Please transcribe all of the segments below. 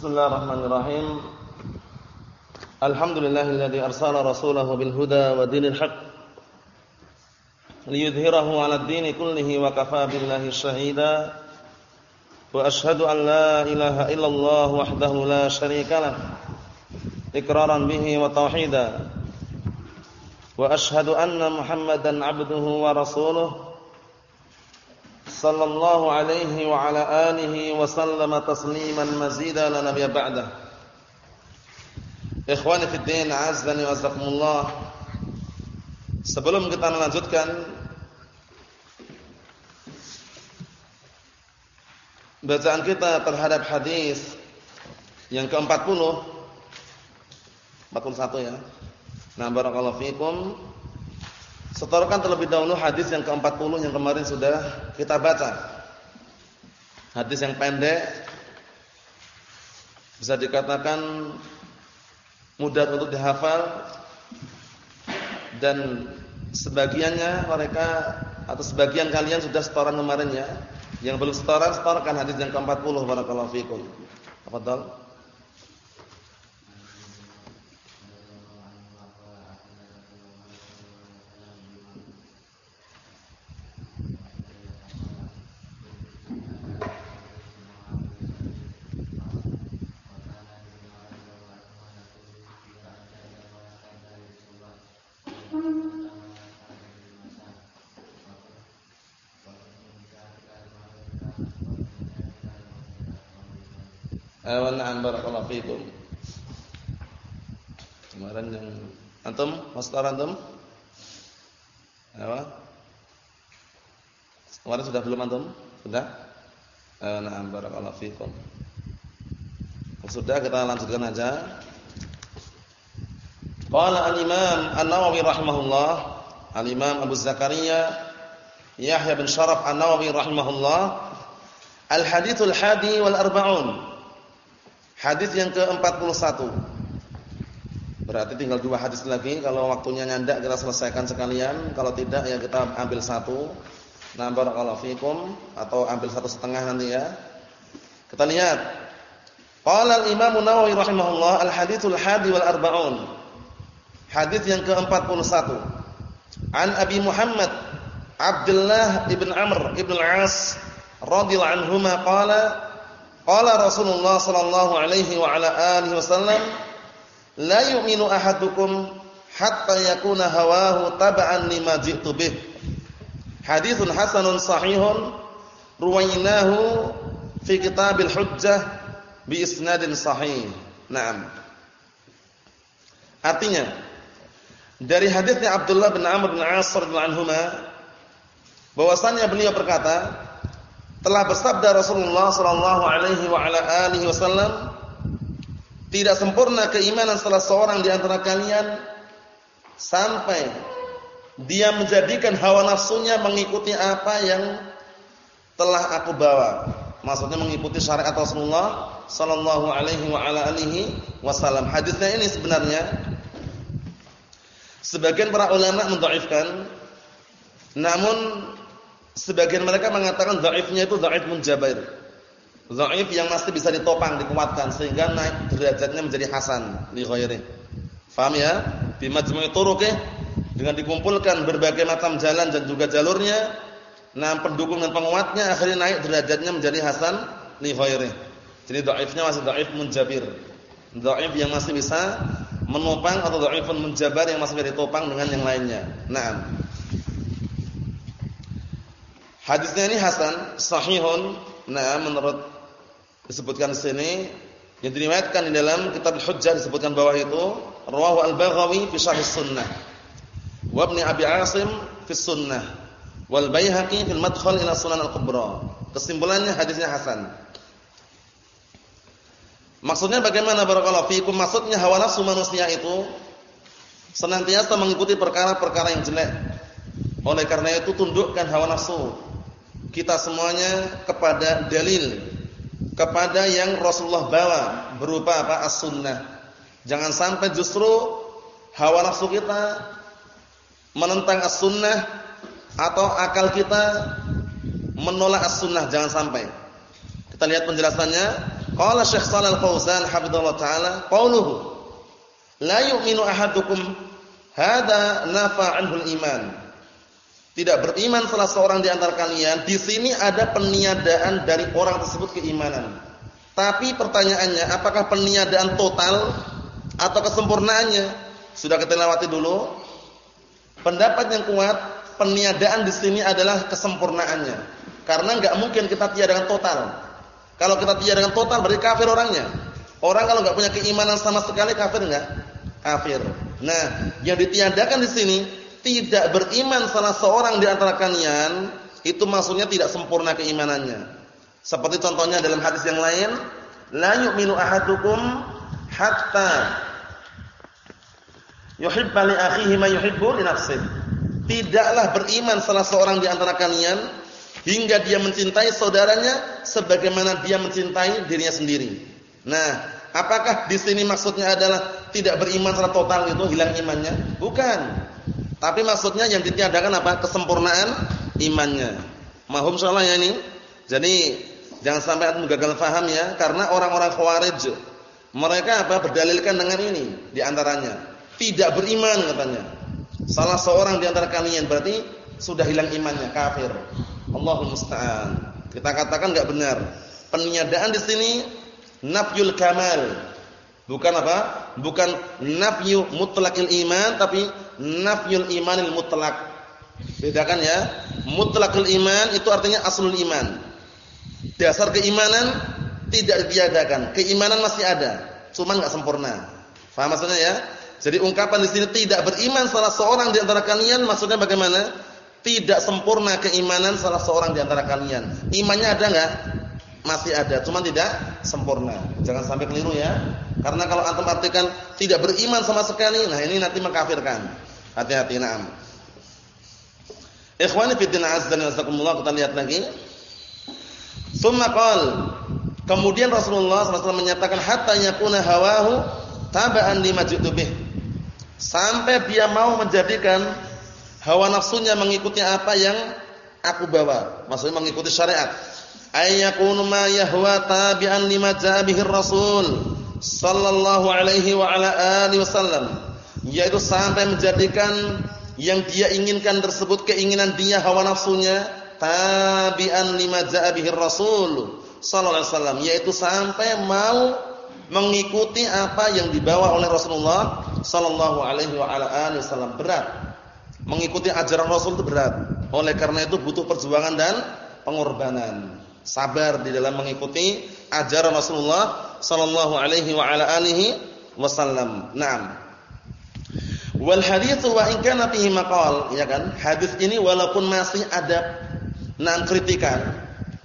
Bismillahirrahmanirrahim. Alhamdulillahilladzi arsala rasulahu bil huda wa dinil haqq liyudhhirahu 'ala ad-dini kullihi wa kafaa billahi shahida. Wa ashhadu an la ilaha illallah wahdahu la syarika lah iqraran bihi wa tauhida. Wa ashhadu anna Muhammadan 'abduhu wa rasuluhu sallallahu alaihi wa ala alihi wa sallama tasliman mazida la ba'dah. Ikhwani fi din, azdani wa. Sebelum kita melanjutkan bacaan kita terhadap hadis yang ke-40 41 ya. Nah, barakallahu fikum. Setorkan terlebih dahulu hadis yang ke-40 yang kemarin sudah kita baca. Hadis yang pendek bisa dikatakan mudah untuk dihafal dan sebagiannya mereka atau sebagian kalian sudah setoran kemarin ya. Yang belum setoran setorkan hadis yang ke-40 barakallahu fikum. Tafadhal. Fikum. Kemarin yang antum, master antum? Apa? Kemarin sudah belum antum? Sudah? Awan na'am barakallahu fikum. Sudah kita lanjutkan aja. Qala al-Imam An-Nawawi rahimahullah, Al-Imam Abu Zakaria Yahya bin Sharaf An-Nawawi rahimahullah, Al-Hadithul Hadi wal Arba'un. Hadis yang ke-41. Berarti tinggal dua hadis lagi. Kalau waktunya nyandak kita selesaikan sekalian. Kalau tidak ya kita ambil satu. Nah, barakallahu fikum atau ambil satu setengah nanti ya. Kita lihat. Qala al-Imam Nawawi rahimahullah al-haditsul hadi wal arba'un. Hadis yang ke-41. An Abi Muhammad Abdullah ibn Amr ibn al-As radhiyallahu anhuma qala Qala Rasulullah sallallahu alaihi wa ala alihi wasallam, "La yu'minu ahadukum hatta yakuna hawahu taba'an lima ji'tu bih." Haditsun hasanun sahihun ruwaynahu fi kitabil hujjah bi isnadin sahih. Naam. Artinya dari hadisnya Abdullah bin Amr bin As radhiyallahu anhuma bahwasanya beliau berkata, telah bersabda Rasulullah sallallahu alaihi wa ala alihi wasallam tidak sempurna keimanan salah seorang di antara kalian sampai dia menjadikan hawa nafsunya mengikuti apa yang telah aku bawa. Maksudnya mengikuti syariat Rasulullah sallallahu alaihi wa ala alihi wasallam. Hadisnya ini sebenarnya sebagian para ulama mendhaifkan namun Sebagian mereka mengatakan dhaifnya itu dhaif munjabair. Dhaif yang masih bisa ditopang, dikuatkan sehingga naik derajatnya menjadi hasan li ghairi. Faham ya? Bi majmu'i turuqih dengan dikumpulkan berbagai macam jalan dan juga jalurnya, nah pendukung dan penguatnya akhirnya naik derajatnya menjadi hasan li ghairi. Jadi dhaifnya masih dhaif munjabir. Dhaif yang masih bisa menopang atau dhaifun munjabar yang masih bisa ditopang dengan yang lainnya. Naam. Hadisnya ini hasan, sahihun. Nah, menurut disebutkan sini yang diriwayatkan di dalam kitab Hujjah disebutkan bawah itu rawahu al-Baghawi fi Sharh Sunnah wa Ibnu Abi Asim fi Sunnah wal Baihaqi fil Madkhal ila Sunan al-Kubra. Kesimpulannya hadisnya hasan. Maksudnya bagaimana barakallahu fiikum? Maksudnya hawa nafsu manusia itu senantiasa mengikuti perkara-perkara yang jelek. Oleh karena itu tundukkan hawa nafsu kita semuanya kepada dalil kepada yang Rasulullah bawa berupa apa as-sunnah. Jangan sampai justru hawa nafsu kita menentang as-sunnah atau akal kita menolak as-sunnah, jangan sampai. Kita lihat penjelasannya. Qala Syekh Shalal Fauzan hafizallahu taala, qauluhu la yu'minu ahadukum hadza nafa anhu iman Tidak beriman salah seorang di antara kalian, di sini ada peniadaan dari orang tersebut keimanan. Tapi pertanyaannya, apakah peniadaan total atau kesempurnaannya? Sudah kita lewati dulu. Pendapat yang kuat, peniadaan di sini adalah kesempurnaannya. Karena enggak mungkin kita tiadakan total. Kalau kita tiadakan total berarti kafir orangnya. Orang kalau enggak punya keimanan sama sekali kafir enggak? Kafir. Nah, yang ditiadakan di sini tidak beriman salah seorang di antara kalian, itu maksudnya tidak sempurna keimanannya. Seperti contohnya dalam hadis yang lain, la yu'minu ahadukum hatta yuhibba li akhihi ma yuhibbu li nafsihi. Tidaklah beriman salah seorang di antara kalian hingga dia mencintai saudaranya sebagaimana dia mencintai dirinya sendiri. Nah, apakah di sini maksudnya adalah tidak beriman secara total itu hilang imannya? Bukan. Tapi maksudnya yang ditiadakan apa? Kesempurnaan imannya. Mahum soalnya ya ini. Jadi jangan sampai antum gagal faham ya, karena orang-orang Khawarij mereka apa berdalilkan dengan ini di antaranya. Tidak beriman katanya. Salah seorang di antara kalian berarti sudah hilang imannya, kafir. Allahul musta'an. Kita katakan enggak benar. Peniadaan di sini nafyul kamal. Bukan apa? Bukan nafyu mutlaqil iman tapi nafyul imanil mutlaq. Bedakan ya. Mutlaqul iman itu artinya aslul iman. Dasar keimanan tidak ditiadakan. Keimanan masih ada, cuma enggak sempurna. Faham maksudnya ya? Jadi ungkapan di sini tidak beriman salah seorang di antara kalian maksudnya bagaimana? Tidak sempurna keimanan salah seorang di antara kalian. Imannya ada enggak? Masih ada, cuma tidak sempurna. Jangan sampai keliru ya. Karena kalau antum artikan tidak beriman sama sekali, nah ini nanti mengkafirkan. Hati-hati, na'am. Ikhwani fi din azza wa jalla, kita lihat lagi. Tsumma qala Kemudian Rasulullah SAW menyatakan hatta yakuna hawahu taba'an lima bih. Sampai dia mau menjadikan hawa nafsunya mengikuti apa yang aku bawa, maksudnya mengikuti syariat. Ayyakunu ma yahwa tabi'an lima ja'a bihi Rasul sallallahu alaihi wa ala alihi wasallam. Yaitu sampai menjadikan yang dia inginkan tersebut keinginan dia hawa nafsunya tabi'an lima ja'a bihi Rasul sallallahu alaihi wasallam, yaitu sampai mau mengikuti apa yang dibawa oleh Rasulullah sallallahu alaihi wa ala alihi wasallam berat Mengikuti ajaran Rasul itu berat. Oleh karena itu butuh perjuangan dan pengorbanan. Sabar di dalam mengikuti ajaran Rasulullah sallallahu alaihi wa ala alihi wasallam. Naam. Wal hadits wa in kana fihi maqal, ya kan? Hadis ini walaupun masih ada nan kritikan.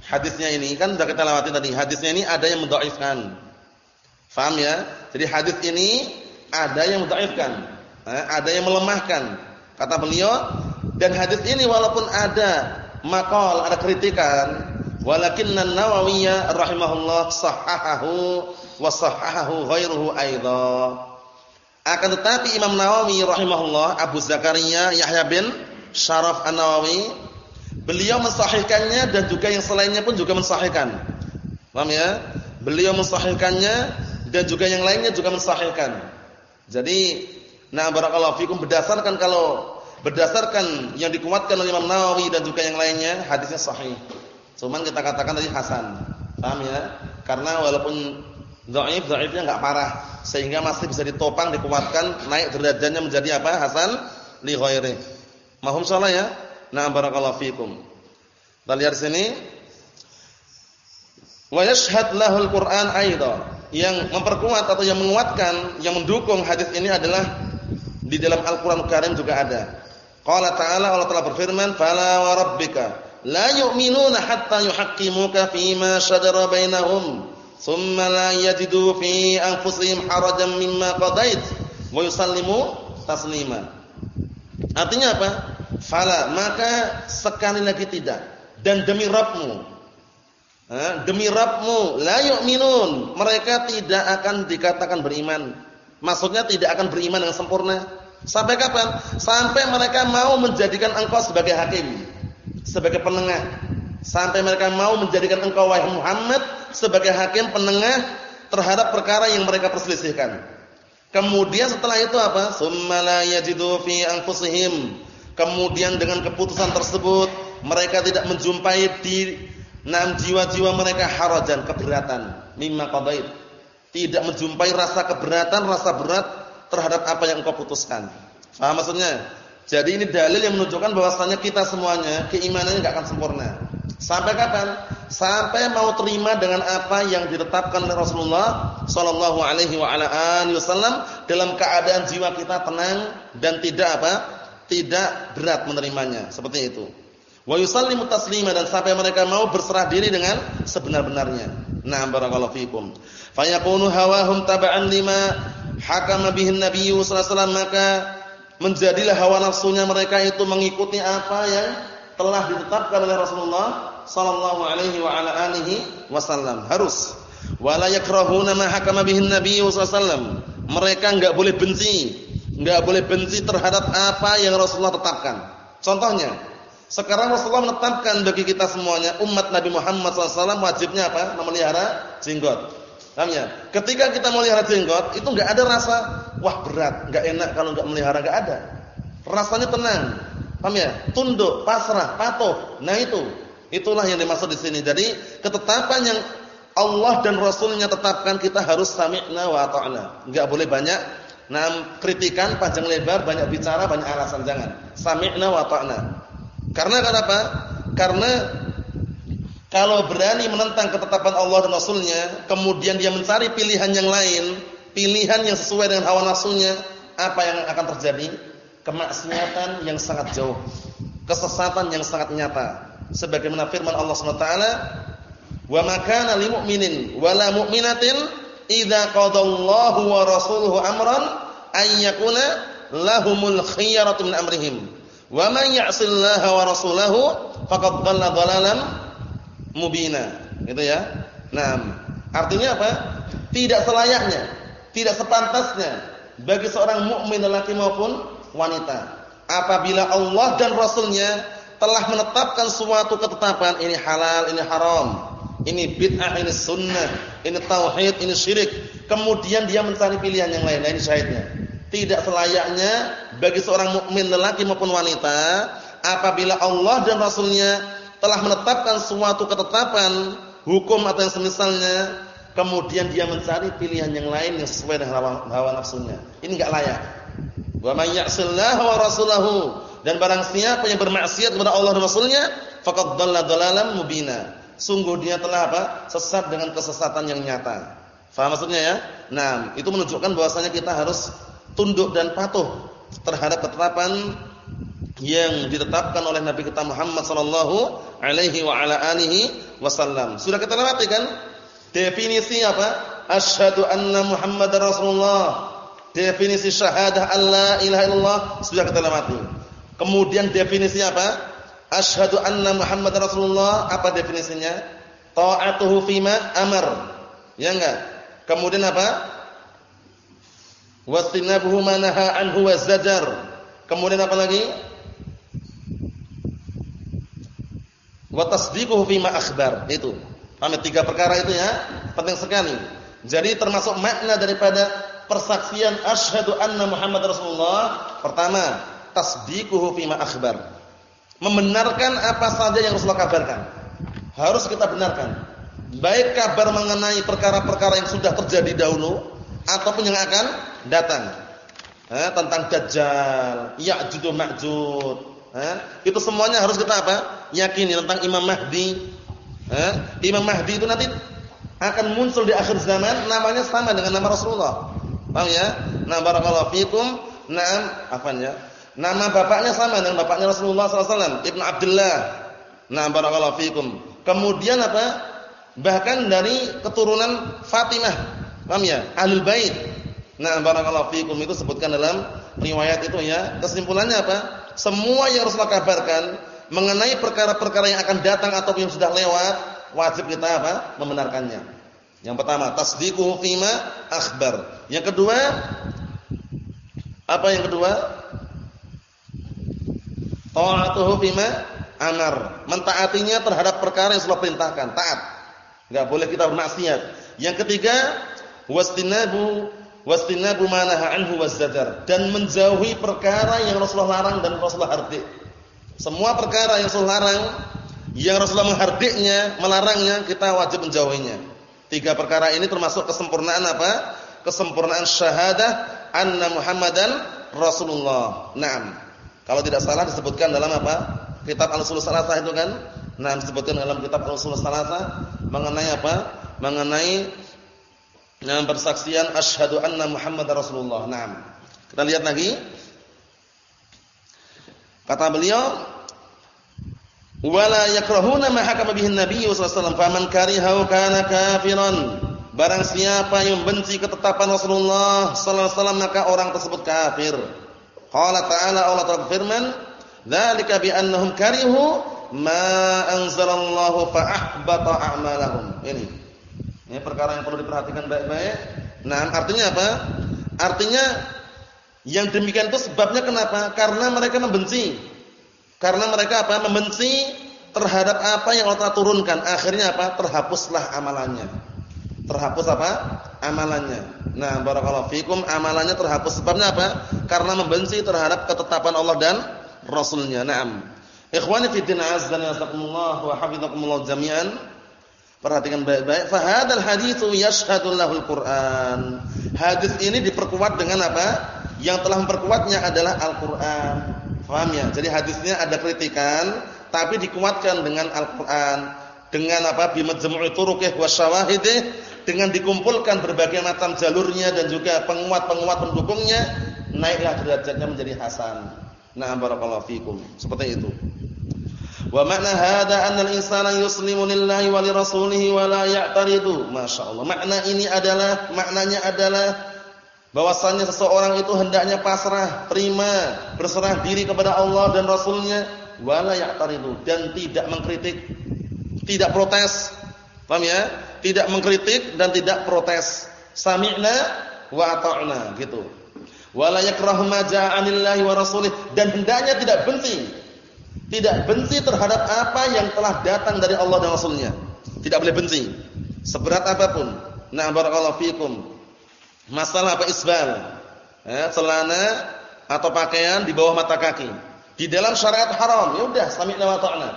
Hadisnya ini kan sudah kita lewati tadi. Hadisnya ini ada yang mendhaifkan. Faham ya? Jadi hadis ini ada yang mendhaifkan, eh, ada yang melemahkan. Kata beliau, dan hadis ini walaupun ada maqal, ada kritikan, walakinna Nawawi rahimahullah sahahahu wa sahahahu ghairuhu aidha. Akan tetapi Imam Nawawi rahimahullah Abu Zakaria Yahya bin Syaraf An-Nawawi beliau mensahihkannya dan juga yang selainnya pun juga mensahihkan. Paham ya? Beliau mensahihkannya dan juga yang lainnya juga mensahihkan. Jadi Nah, barakallahu fikum berdasarkan kalau berdasarkan yang dikuatkan oleh Imam Nawawi dan juga yang lainnya, hadisnya sahih. Cuman kita katakan tadi hasan. Paham ya? Karena walaupun dhaif, dhaifnya enggak parah sehingga masih bisa ditopang, dikuatkan, naik derajatnya menjadi apa? Hasan li ghairi. Mahum salah ya? Nah, barakallahu fikum. Kita lihat sini. Wa yashhad lahul Qur'an aidan. Yang memperkuat atau yang menguatkan, yang mendukung hadis ini adalah di dalam Al-Qur'an Karim juga ada. Qala ta'ala Allah telah berfirman, "Fala wa rabbika la yu'minuna hatta yuhaqqimuka fima shajara bainahum, thumma la yajidu fi anfusihim harajan mimma qadait wa yusallimu taslima." Artinya apa? Fala, maka sekali lagi tidak. Dan demi Rabbmu demi Rabbmu la yu'minun mereka tidak akan dikatakan beriman Maksudnya tidak akan beriman dengan sempurna. Sampai kapan? Sampai mereka mau menjadikan engkau sebagai hakim, sebagai penengah, Sampai mereka mau menjadikan engkau wahai Muhammad sebagai hakim penengah terhadap perkara yang mereka perselisihkan. Kemudian setelah itu apa? Summa fi. Kemudian dengan keputusan tersebut mereka tidak menjumpai di enam jiwa-jiwa mereka harajan keberatan mimma qadait. Tidak menjumpai rasa keberatan, rasa berat terhadap apa yang engkau putuskan. Paham maksudnya? Jadi ini dalil yang menunjukkan bahwasanya kita semuanya keimanannya enggak akan sempurna. Sampai kapan? Sampai mau terima dengan apa yang ditetapkan oleh Rasulullah sallallahu alaihi wasallam dalam keadaan jiwa kita tenang dan tidak apa? Tidak berat menerimanya. Seperti itu. Wa yusallimu taslima dan sampai mereka mau berserah diri dengan sebenar-benarnya. Na'am barakallahu fikum. Fayakunu hawahum taba'an lima hakama bihi Nabi sallallahu alaihi wasallam maka menjadilah hawa nafsunya mereka itu mengikuti apa yang telah ditetapkan oleh Rasulullah sallallahu alaihi wa ala alihi wasallam. Harus wala yakrahuna ma hakama bihi Nabi sallallahu Mereka enggak boleh benci, enggak boleh benci terhadap apa yang Rasulullah tetapkan. Contohnya, sekarang Rasulullah menetapkan bagi kita semuanya umat Nabi Muhammad SAW wajibnya apa? Memelihara jenggot. Paham ya? Ketika kita melihara jenggot, itu enggak ada rasa wah berat, enggak enak kalau enggak melihara, enggak ada. Rasanya tenang, Paham ya? Tunduk, pasrah, patuh. Nah itu. Itulah yang dimaksud di sini. Jadi ketetapan yang Allah dan Rasulnya tetapkan kita harus sami'na wa ta'na. Enggak boleh banyak nah kritikan panjang lebar, banyak bicara, banyak alasan jangan. Sami'na wa ta'na. Karena kenapa? Karena kalau berani menentang ketetapan Allah dan Rasulnya, kemudian dia mencari pilihan yang lain, pilihan yang sesuai dengan hawa nafsunya, apa yang akan terjadi? kemaksiatan yang sangat jauh, kesesatan yang sangat nyata. Sebagaimana firman Allah Subhanahu wa taala, "Wa ma kana lil mu'minin wa mu'minatin qadallahu wa rasuluhu amran ay yakuna lahumul khiyaratu min amrihim. Wa man ya'sillaha wa rasulahu faqad dhalla mubina." Gitu ya. Nah, artinya apa? Tidak selayaknya, tidak sepantasnya bagi seorang mukmin lelaki maupun wanita. Apabila Allah dan Rasulnya telah menetapkan suatu ketetapan ini halal, ini haram, ini bid'ah, ini sunnah, ini tauhid, ini syirik. Kemudian dia mencari pilihan yang lain. Nah, ini syahidnya. Tidak selayaknya bagi seorang mukmin lelaki maupun wanita apabila Allah dan Rasulnya telah menetapkan suatu ketetapan hukum atau yang semisalnya kemudian dia mencari pilihan yang lain yang sesuai dengan hawa, hawa nafsunya. Ini enggak layak. Wa may ya'sillaha wa rasulahu dan barang siapa yang bermaksiat kepada Allah dan Rasulnya faqad dhalla dhalalan mubina. Sungguh dia telah apa? Sesat dengan kesesatan yang nyata. Faham maksudnya ya? Nah, itu menunjukkan bahwasanya kita harus tunduk dan patuh terhadap ketetapan yang ditetapkan oleh Nabi kita Muhammad sallallahu alaihi wa ala alihi wasallam. Sudah kita lewati kan? Definisi apa? Asyhadu anna Muhammadar Rasulullah Definisi syahadah Allah ilaha illallah sudah kita lewati. Kemudian definisi apa? Asyhadu anna Muhammad Rasulullah apa definisinya? Ta'atuhu fima amar. Ya enggak? Kemudian apa? Wastinabuhu manaha anhu wazajar. Kemudian apa lagi? Wa tasdiquhu fima akhbar. Itu. Paham ya? tiga perkara itu ya? Penting sekali. Jadi termasuk makna daripada persaksian asyhadu anna Muhammad Rasulullah pertama tasdiquhu fima akhbar membenarkan apa saja yang Rasulullah kabarkan harus kita benarkan baik kabar mengenai perkara-perkara yang sudah terjadi dahulu ataupun yang akan datang eh, tentang dajjal ya'juj ma'juj itu semuanya harus kita apa yakini tentang Imam Mahdi Imam Mahdi itu nanti akan muncul di akhir zaman namanya sama dengan nama Rasulullah Paham ya? Nah, barakallahu fikum. Naam, apanya? Nama bapaknya sama dengan bapaknya Rasulullah SAW, Ibnu Abdullah. Nah, barakallahu fikum. Kemudian apa? Bahkan dari keturunan Fatimah. Paham ya? Ahlul Bait. Nah, barakallahu fikum itu sebutkan dalam riwayat itu ya. Kesimpulannya apa? Semua yang Rasulullah kabarkan mengenai perkara-perkara yang akan datang atau yang sudah lewat, wajib kita apa? Membenarkannya. Yang pertama, tasdiquhu fima akhbar. Yang kedua, apa yang kedua? Ta'atuhu fima amar. Mentaatinya terhadap perkara yang sudah perintahkan, taat. Enggak boleh kita bermaksiat. Yang ketiga, wastinabu wastinabu manaha anhu wazdadar dan menjauhi perkara yang Rasulullah larang dan Rasulullah hardik. Semua perkara yang Rasulullah larang, yang Rasulullah menghardiknya, melarangnya, kita wajib menjauhinya. Tiga perkara ini termasuk kesempurnaan apa? Kesempurnaan syahadah anna Muhammadan Rasulullah. Naam. Kalau tidak salah disebutkan dalam apa? Kitab Al-Usul Salasah itu kan? Nah, disebutkan dalam kitab Al-Usul Salasah mengenai apa? Mengenai yang persaksian asyhadu anna Muhammadar Rasulullah. Naam. Kita lihat lagi. Kata beliau, wala yakrahuna ma hakama bihi an-nabiy sallallahu alaihi wasallam faman karihahu kana kafiran barang siapa yang benci ketetapan Rasulullah sallallahu alaihi wasallam maka orang tersebut kafir qala ta'ala Allah Ta'ala firman dzalika bi annahum karihu ma anzalallahu fa ahbata a'malahum ini ini perkara yang perlu diperhatikan baik-baik nah artinya apa artinya yang demikian itu sebabnya kenapa karena mereka membenci karena mereka apa? Membenci terhadap apa yang Allah turunkan. Akhirnya apa? Terhapuslah amalannya. Terhapus apa? Amalannya. Nah, barakallahu fikum, amalannya terhapus. Sebabnya apa? Karena membenci terhadap ketetapan Allah dan Rasulnya. Naam. Ikhwani fi din azza wa wa hafizakumullah jami'an. Perhatikan baik-baik. Fa hadzal haditsu yashhadu lahul Qur'an. Hadis ini diperkuat dengan apa? Yang telah memperkuatnya adalah Al-Qur'an. Paham ya? Jadi hadisnya ada kritikan tapi dikuatkan dengan Al-Qur'an, dengan apa? Bimajmu'i turuqih wa syawahidih, dengan dikumpulkan berbagai macam jalurnya dan juga penguat-penguat pendukungnya, naiklah derajatnya menjadi hasan. Nah, barakallahu fikum. Seperti itu. Wa makna hadza anna al-insana yuslimu lillahi wa li rasulih wa la ya'taridu. Masyaallah. Makna ini adalah maknanya adalah bahwasanya seseorang itu hendaknya pasrah, terima, berserah diri kepada Allah dan Rasulnya, wala ya'taridu dan tidak mengkritik, tidak protes. Paham ya? Tidak mengkritik dan tidak protes. Sami'na wa ata'na gitu. Wala yakrahu ma ja'anillahi wa rasulih dan hendaknya tidak benci. Tidak benci terhadap apa yang telah datang dari Allah dan Rasulnya. Tidak boleh benci. Seberat apa pun. Nah barakallahu fikum Masalah apa isbal? Ya, celana atau pakaian di bawah mata kaki. Di dalam syariat haram, ya udah sami'na wa ta'na.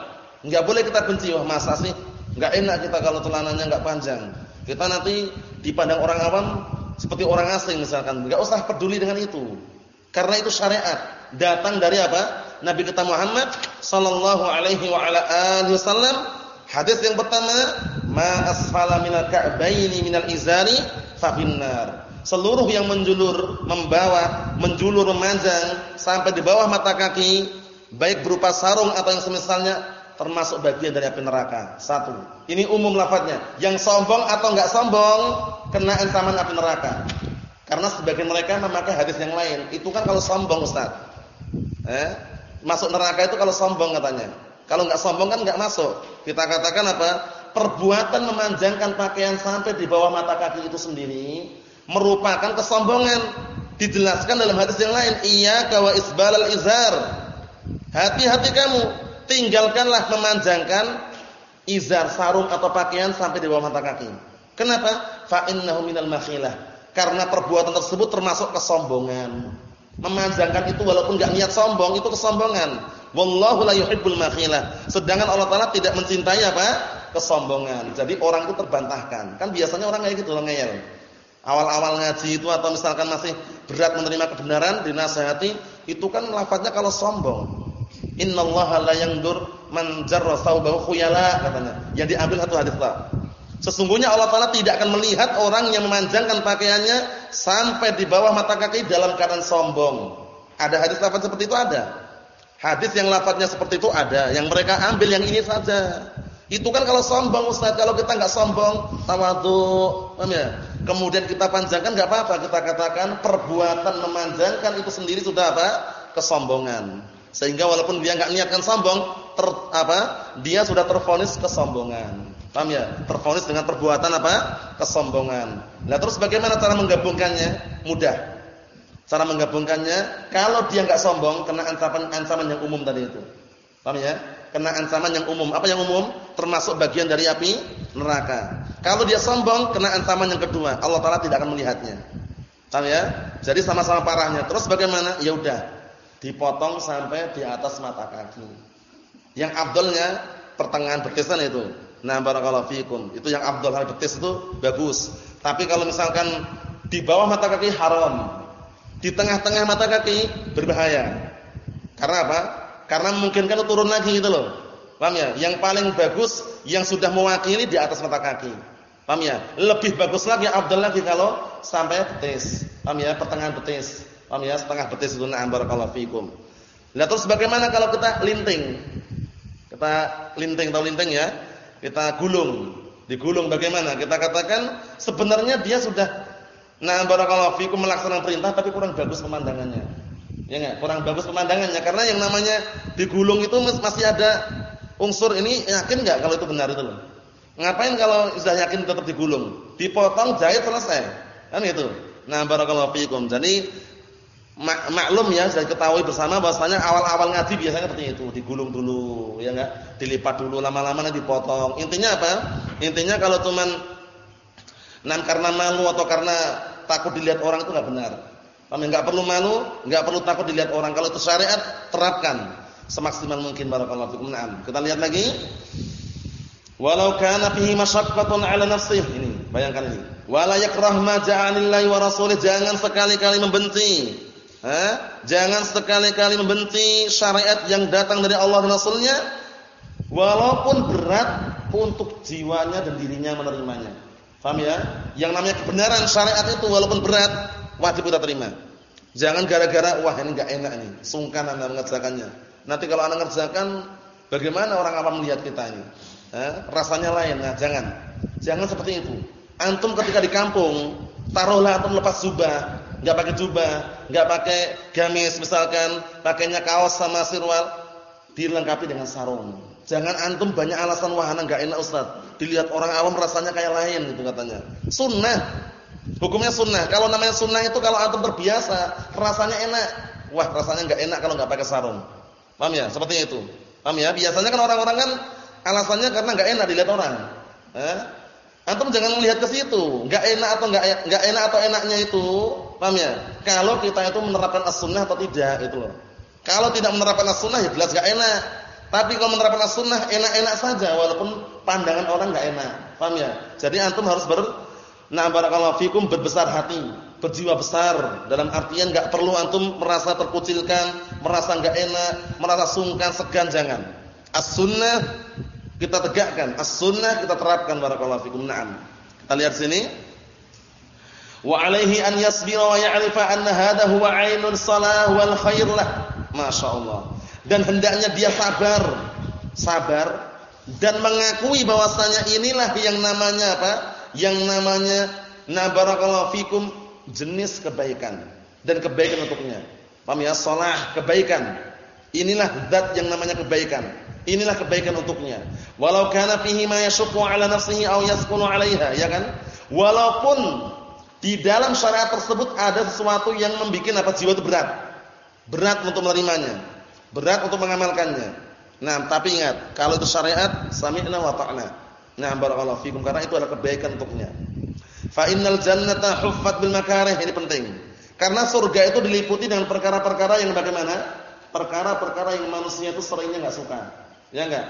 Enggak boleh kita benci, wah masa sih? Enggak enak kita kalau celananya enggak panjang. Kita nanti dipandang orang awam seperti orang asing misalkan. Enggak usah peduli dengan itu. Karena itu syariat. Datang dari apa? Nabi kita Muhammad sallallahu alaihi wa ala alihi wasallam. Hadis yang pertama, ma asfala minal ka'baini minal izari fa finnar seluruh yang menjulur, membawa, menjulur, memanjang sampai di bawah mata kaki, baik berupa sarung atau yang semisalnya, termasuk bagian dari api neraka. Satu. Ini umum lafadznya. Yang sombong atau enggak sombong, kena ancaman api neraka. Karena sebagian mereka memakai hadis yang lain. Itu kan kalau sombong Ustaz. Eh? Masuk neraka itu kalau sombong katanya. Kalau enggak sombong kan enggak masuk. Kita katakan apa? Perbuatan memanjangkan pakaian sampai di bawah mata kaki itu sendiri merupakan kesombongan. Dijelaskan dalam hadis yang lain, Iya kawa isbalal izar. Hati-hati kamu, tinggalkanlah memanjangkan izar sarung atau pakaian sampai di bawah mata kaki. Kenapa? Fa innahu minal. Karena perbuatan tersebut termasuk kesombongan. Memanjangkan itu walaupun enggak niat sombong, itu kesombongan. Wallahu la yuhibbul makhilah. Sedangkan Allah Taala tidak mencintai apa? kesombongan. Jadi orang itu terbantahkan. Kan biasanya orang kayak gitu, orang ngeyel awal-awal ngaji itu atau misalkan masih berat menerima kebenaran dinasihati itu kan lafadznya kalau sombong innallaha la yandur man jarra thawbahu khuyala katanya yang diambil satu hadis lah sesungguhnya Allah taala tidak akan melihat orang yang memanjangkan pakaiannya sampai di bawah mata kaki dalam keadaan sombong ada hadis lafaz seperti itu ada hadis yang lafadznya seperti itu ada yang mereka ambil yang ini saja itu kan kalau sombong Ustaz, kalau kita enggak sombong, tawadhu, paham ya? Kemudian kita panjangkan enggak apa-apa, kita katakan perbuatan memanjangkan itu sendiri sudah apa? kesombongan. Sehingga walaupun dia enggak niatkan sombong, ter, apa? Dia sudah terfonis kesombongan. Paham ya? Terfonis dengan perbuatan apa? kesombongan. Nah, terus bagaimana cara menggabungkannya? Mudah. Cara menggabungkannya, kalau dia enggak sombong kena ancaman ancaman yang umum tadi itu. Paham ya? kena ancaman yang umum. Apa yang umum? Termasuk bagian dari api neraka. Kalau dia sombong, kena ancaman yang kedua. Allah Taala tidak akan melihatnya. Paham ya? Jadi sama-sama parahnya. Terus bagaimana? Ya udah, dipotong sampai di atas mata kaki. Yang abdulnya pertengahan betisan itu. Nah, barakallahu fikum. Itu yang abdul hal betis itu bagus. Tapi kalau misalkan di bawah mata kaki haram. Di tengah-tengah mata kaki berbahaya. Karena apa? Karena mungkin kan turun lagi gitu loh. Paham ya? Yang paling bagus yang sudah mewakili di atas mata kaki. Paham ya? Lebih bagus lagi Abdul lagi kalau sampai betis. Paham ya? Pertengahan betis. Paham ya? Setengah betis itu na'am barakallahu fikum. Lah terus bagaimana kalau kita linting? Kita linting tahu linting ya? Kita gulung. Digulung bagaimana? Kita katakan sebenarnya dia sudah na'am barakallahu fikum melaksanakan perintah tapi kurang bagus pemandangannya. Ya enggak? Kurang bagus pemandangannya karena yang namanya digulung itu masih ada unsur ini yakin enggak kalau itu benar itu loh. Ngapain kalau sudah yakin tetap digulung? Dipotong, jahit selesai. Kan itu. Nah, barakallahu fiikum. Jadi mak maklum ya sudah ketahui bersama bahwasanya awal-awal ngaji biasanya seperti itu, digulung dulu, ya enggak? Dilipat dulu lama-lama nanti dipotong. Intinya apa? Intinya kalau cuman nan karena malu atau karena takut dilihat orang itu enggak benar. Kami enggak perlu malu, enggak perlu takut dilihat orang. Kalau itu syariat, terapkan semaksimal mungkin barakallahu fiikum. Naam. Kita lihat lagi. Walau kana fihi masyaqqatun 'ala nafsihi. Ini, bayangkan ini. Wala yakrah ma ja'alillahi wa rasulih. Jangan sekali-kali membenci. Ha? Jangan sekali-kali membenci syariat yang datang dari Allah dan Rasulnya walaupun berat untuk jiwanya dan dirinya menerimanya. Paham ya? Yang namanya kebenaran syariat itu walaupun berat wajib kita terima. Jangan gara-gara wah ini enggak enak nih, sungkan Anda mengerjakannya. Nanti kalau Anda mengerjakan bagaimana orang apa melihat kita ini? Eh, rasanya lain. Nah, jangan. Jangan seperti itu. Antum ketika di kampung, taruhlah antum lepas jubah, enggak pakai jubah, enggak pakai gamis misalkan, pakainya kaos sama sirwal, dilengkapi dengan sarung. Jangan antum banyak alasan wahana enggak enak Ustaz. Dilihat orang awam rasanya kayak lain gitu katanya. Sunnah. Hukumnya sunnah. Kalau namanya sunnah itu kalau antum terbiasa, rasanya enak. Wah, rasanya enggak enak kalau enggak pakai sarung. Paham ya? Seperti itu. Paham ya? Biasanya kan orang-orang kan Alasannya karena enggak enak dilihat orang. Eh? Antum jangan melihat ke situ, enggak enak atau enggak enggak enak atau enaknya itu, paham ya? Kalau kita itu menerapkan as-sunnah atau tidak itu loh. Kalau tidak menerapkan as-sunnah ya jelas enggak enak. Tapi kalau menerapkan as-sunnah enak-enak saja walaupun pandangan orang enggak enak. Paham ya? Jadi antum harus ber Nah barakallahu fikum berbesar hati, berjiwa besar dalam artian enggak perlu antum merasa terkucilkan, merasa enggak enak, merasa sungkan, segan jangan. As-sunnah kita tegakkan, as-sunnah kita terapkan barakallahu fikum. Naam. Kita lihat sini. Wa alaihi an yasbira wa ya'rifa anna hadha huwa 'ainul salah wal khair lah. Masyaallah. Dan hendaknya dia sabar, sabar dan mengakui bahwasanya inilah yang namanya apa? Yang namanya na barakallahu fikum jenis kebaikan dan kebaikan untuknya. Paham ya? Salah, kebaikan. Inilah zat yang namanya kebaikan. Inilah kebaikan untuknya. Walau kana fihi ma yashqu 'ala nafsihi aw yaskunu 'alaiha, ya kan? Walaupun di dalam syariat tersebut ada sesuatu yang membuat apa jiwa itu berat. Berat untuk menerimanya. Berat untuk mengamalkannya. Nah, tapi ingat, kalau itu syariat sami'na wa ta'na. Nah, barakallahu fikum karena itu adalah kebaikan untuknya. Fa innal jannata huffat bil makarih, ini penting. Karena surga itu diliputi dengan perkara-perkara yang bagaimana? Perkara-perkara yang manusia itu seringnya enggak suka. Ya enggak?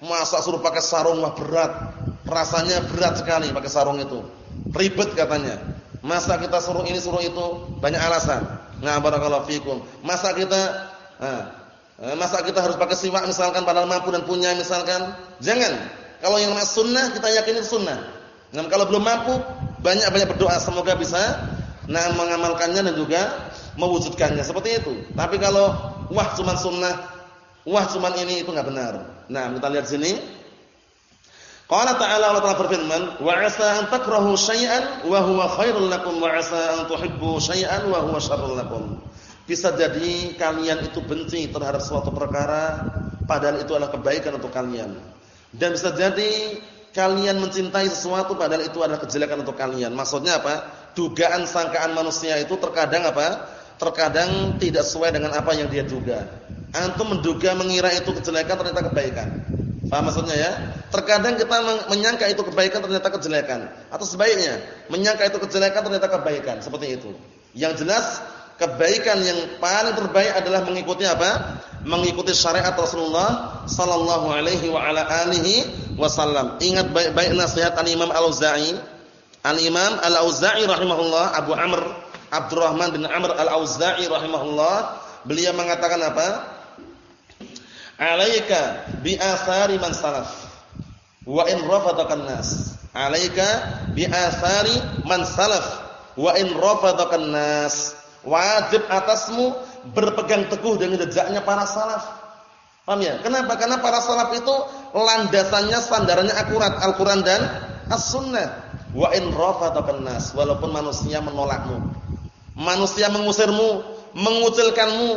Masa suruh pakai sarung mah berat. Rasanya berat sekali pakai sarung itu. Ribet katanya. Masa kita suruh ini suruh itu banyak alasan. Nah, barakallahu fikum. Masa kita nah, masa kita harus pakai siwak misalkan padahal mampu dan punya misalkan? Jangan. Kalau yang namanya sunnah kita yakini sunnah. Nah, kalau belum mampu banyak-banyak berdoa semoga bisa nah mengamalkannya dan juga mewujudkannya seperti itu. Tapi kalau wah cuma sunnah Wah cuman ini itu enggak benar. Nah, kita lihat sini. Qala ta'ala Allah Ta'ala berfirman, "Wa 'asa an takrahu syai'an wa huwa khairul lakum wa 'asa an tuhibbu syai'an wa huwa syarrul lakum." Bisa jadi kalian itu benci terhadap suatu perkara padahal itu adalah kebaikan untuk kalian. Dan bisa jadi kalian mencintai sesuatu padahal itu adalah kejelekan untuk kalian. Maksudnya apa? Dugaan sangkaan manusia itu terkadang apa? Terkadang tidak sesuai dengan apa yang dia duga. Antum menduga mengira itu kejelekan ternyata kebaikan. Paham maksudnya ya? Terkadang kita menyangka itu kebaikan ternyata kejelekan. Atau sebaiknya, menyangka itu kejelekan ternyata kebaikan. Seperti itu. Yang jelas, kebaikan yang paling terbaik adalah mengikuti apa? Mengikuti syariat Rasulullah sallallahu alaihi wa ala alihi wasallam. Ingat baik-baik nasihat Al-Imam Al-Auza'i. Al-Imam Al-Auza'i rahimahullah, Abu Amr Abdurrahman bin Amr Al-Auza'i rahimahullah, beliau mengatakan apa? Alaika bi athari man salaf wa in rafadakan nas. Alaika bi athari man salaf wa in rafadakan nas. Wajib atasmu berpegang teguh dengan jejaknya para salaf. Paham ya? Kenapa? Karena para salaf itu landasannya sandarannya akurat Al-Qur'an dan As-Sunnah. Wa in rafadakan nas, walaupun manusia menolakmu. Manusia mengusirmu, mengucilkanmu,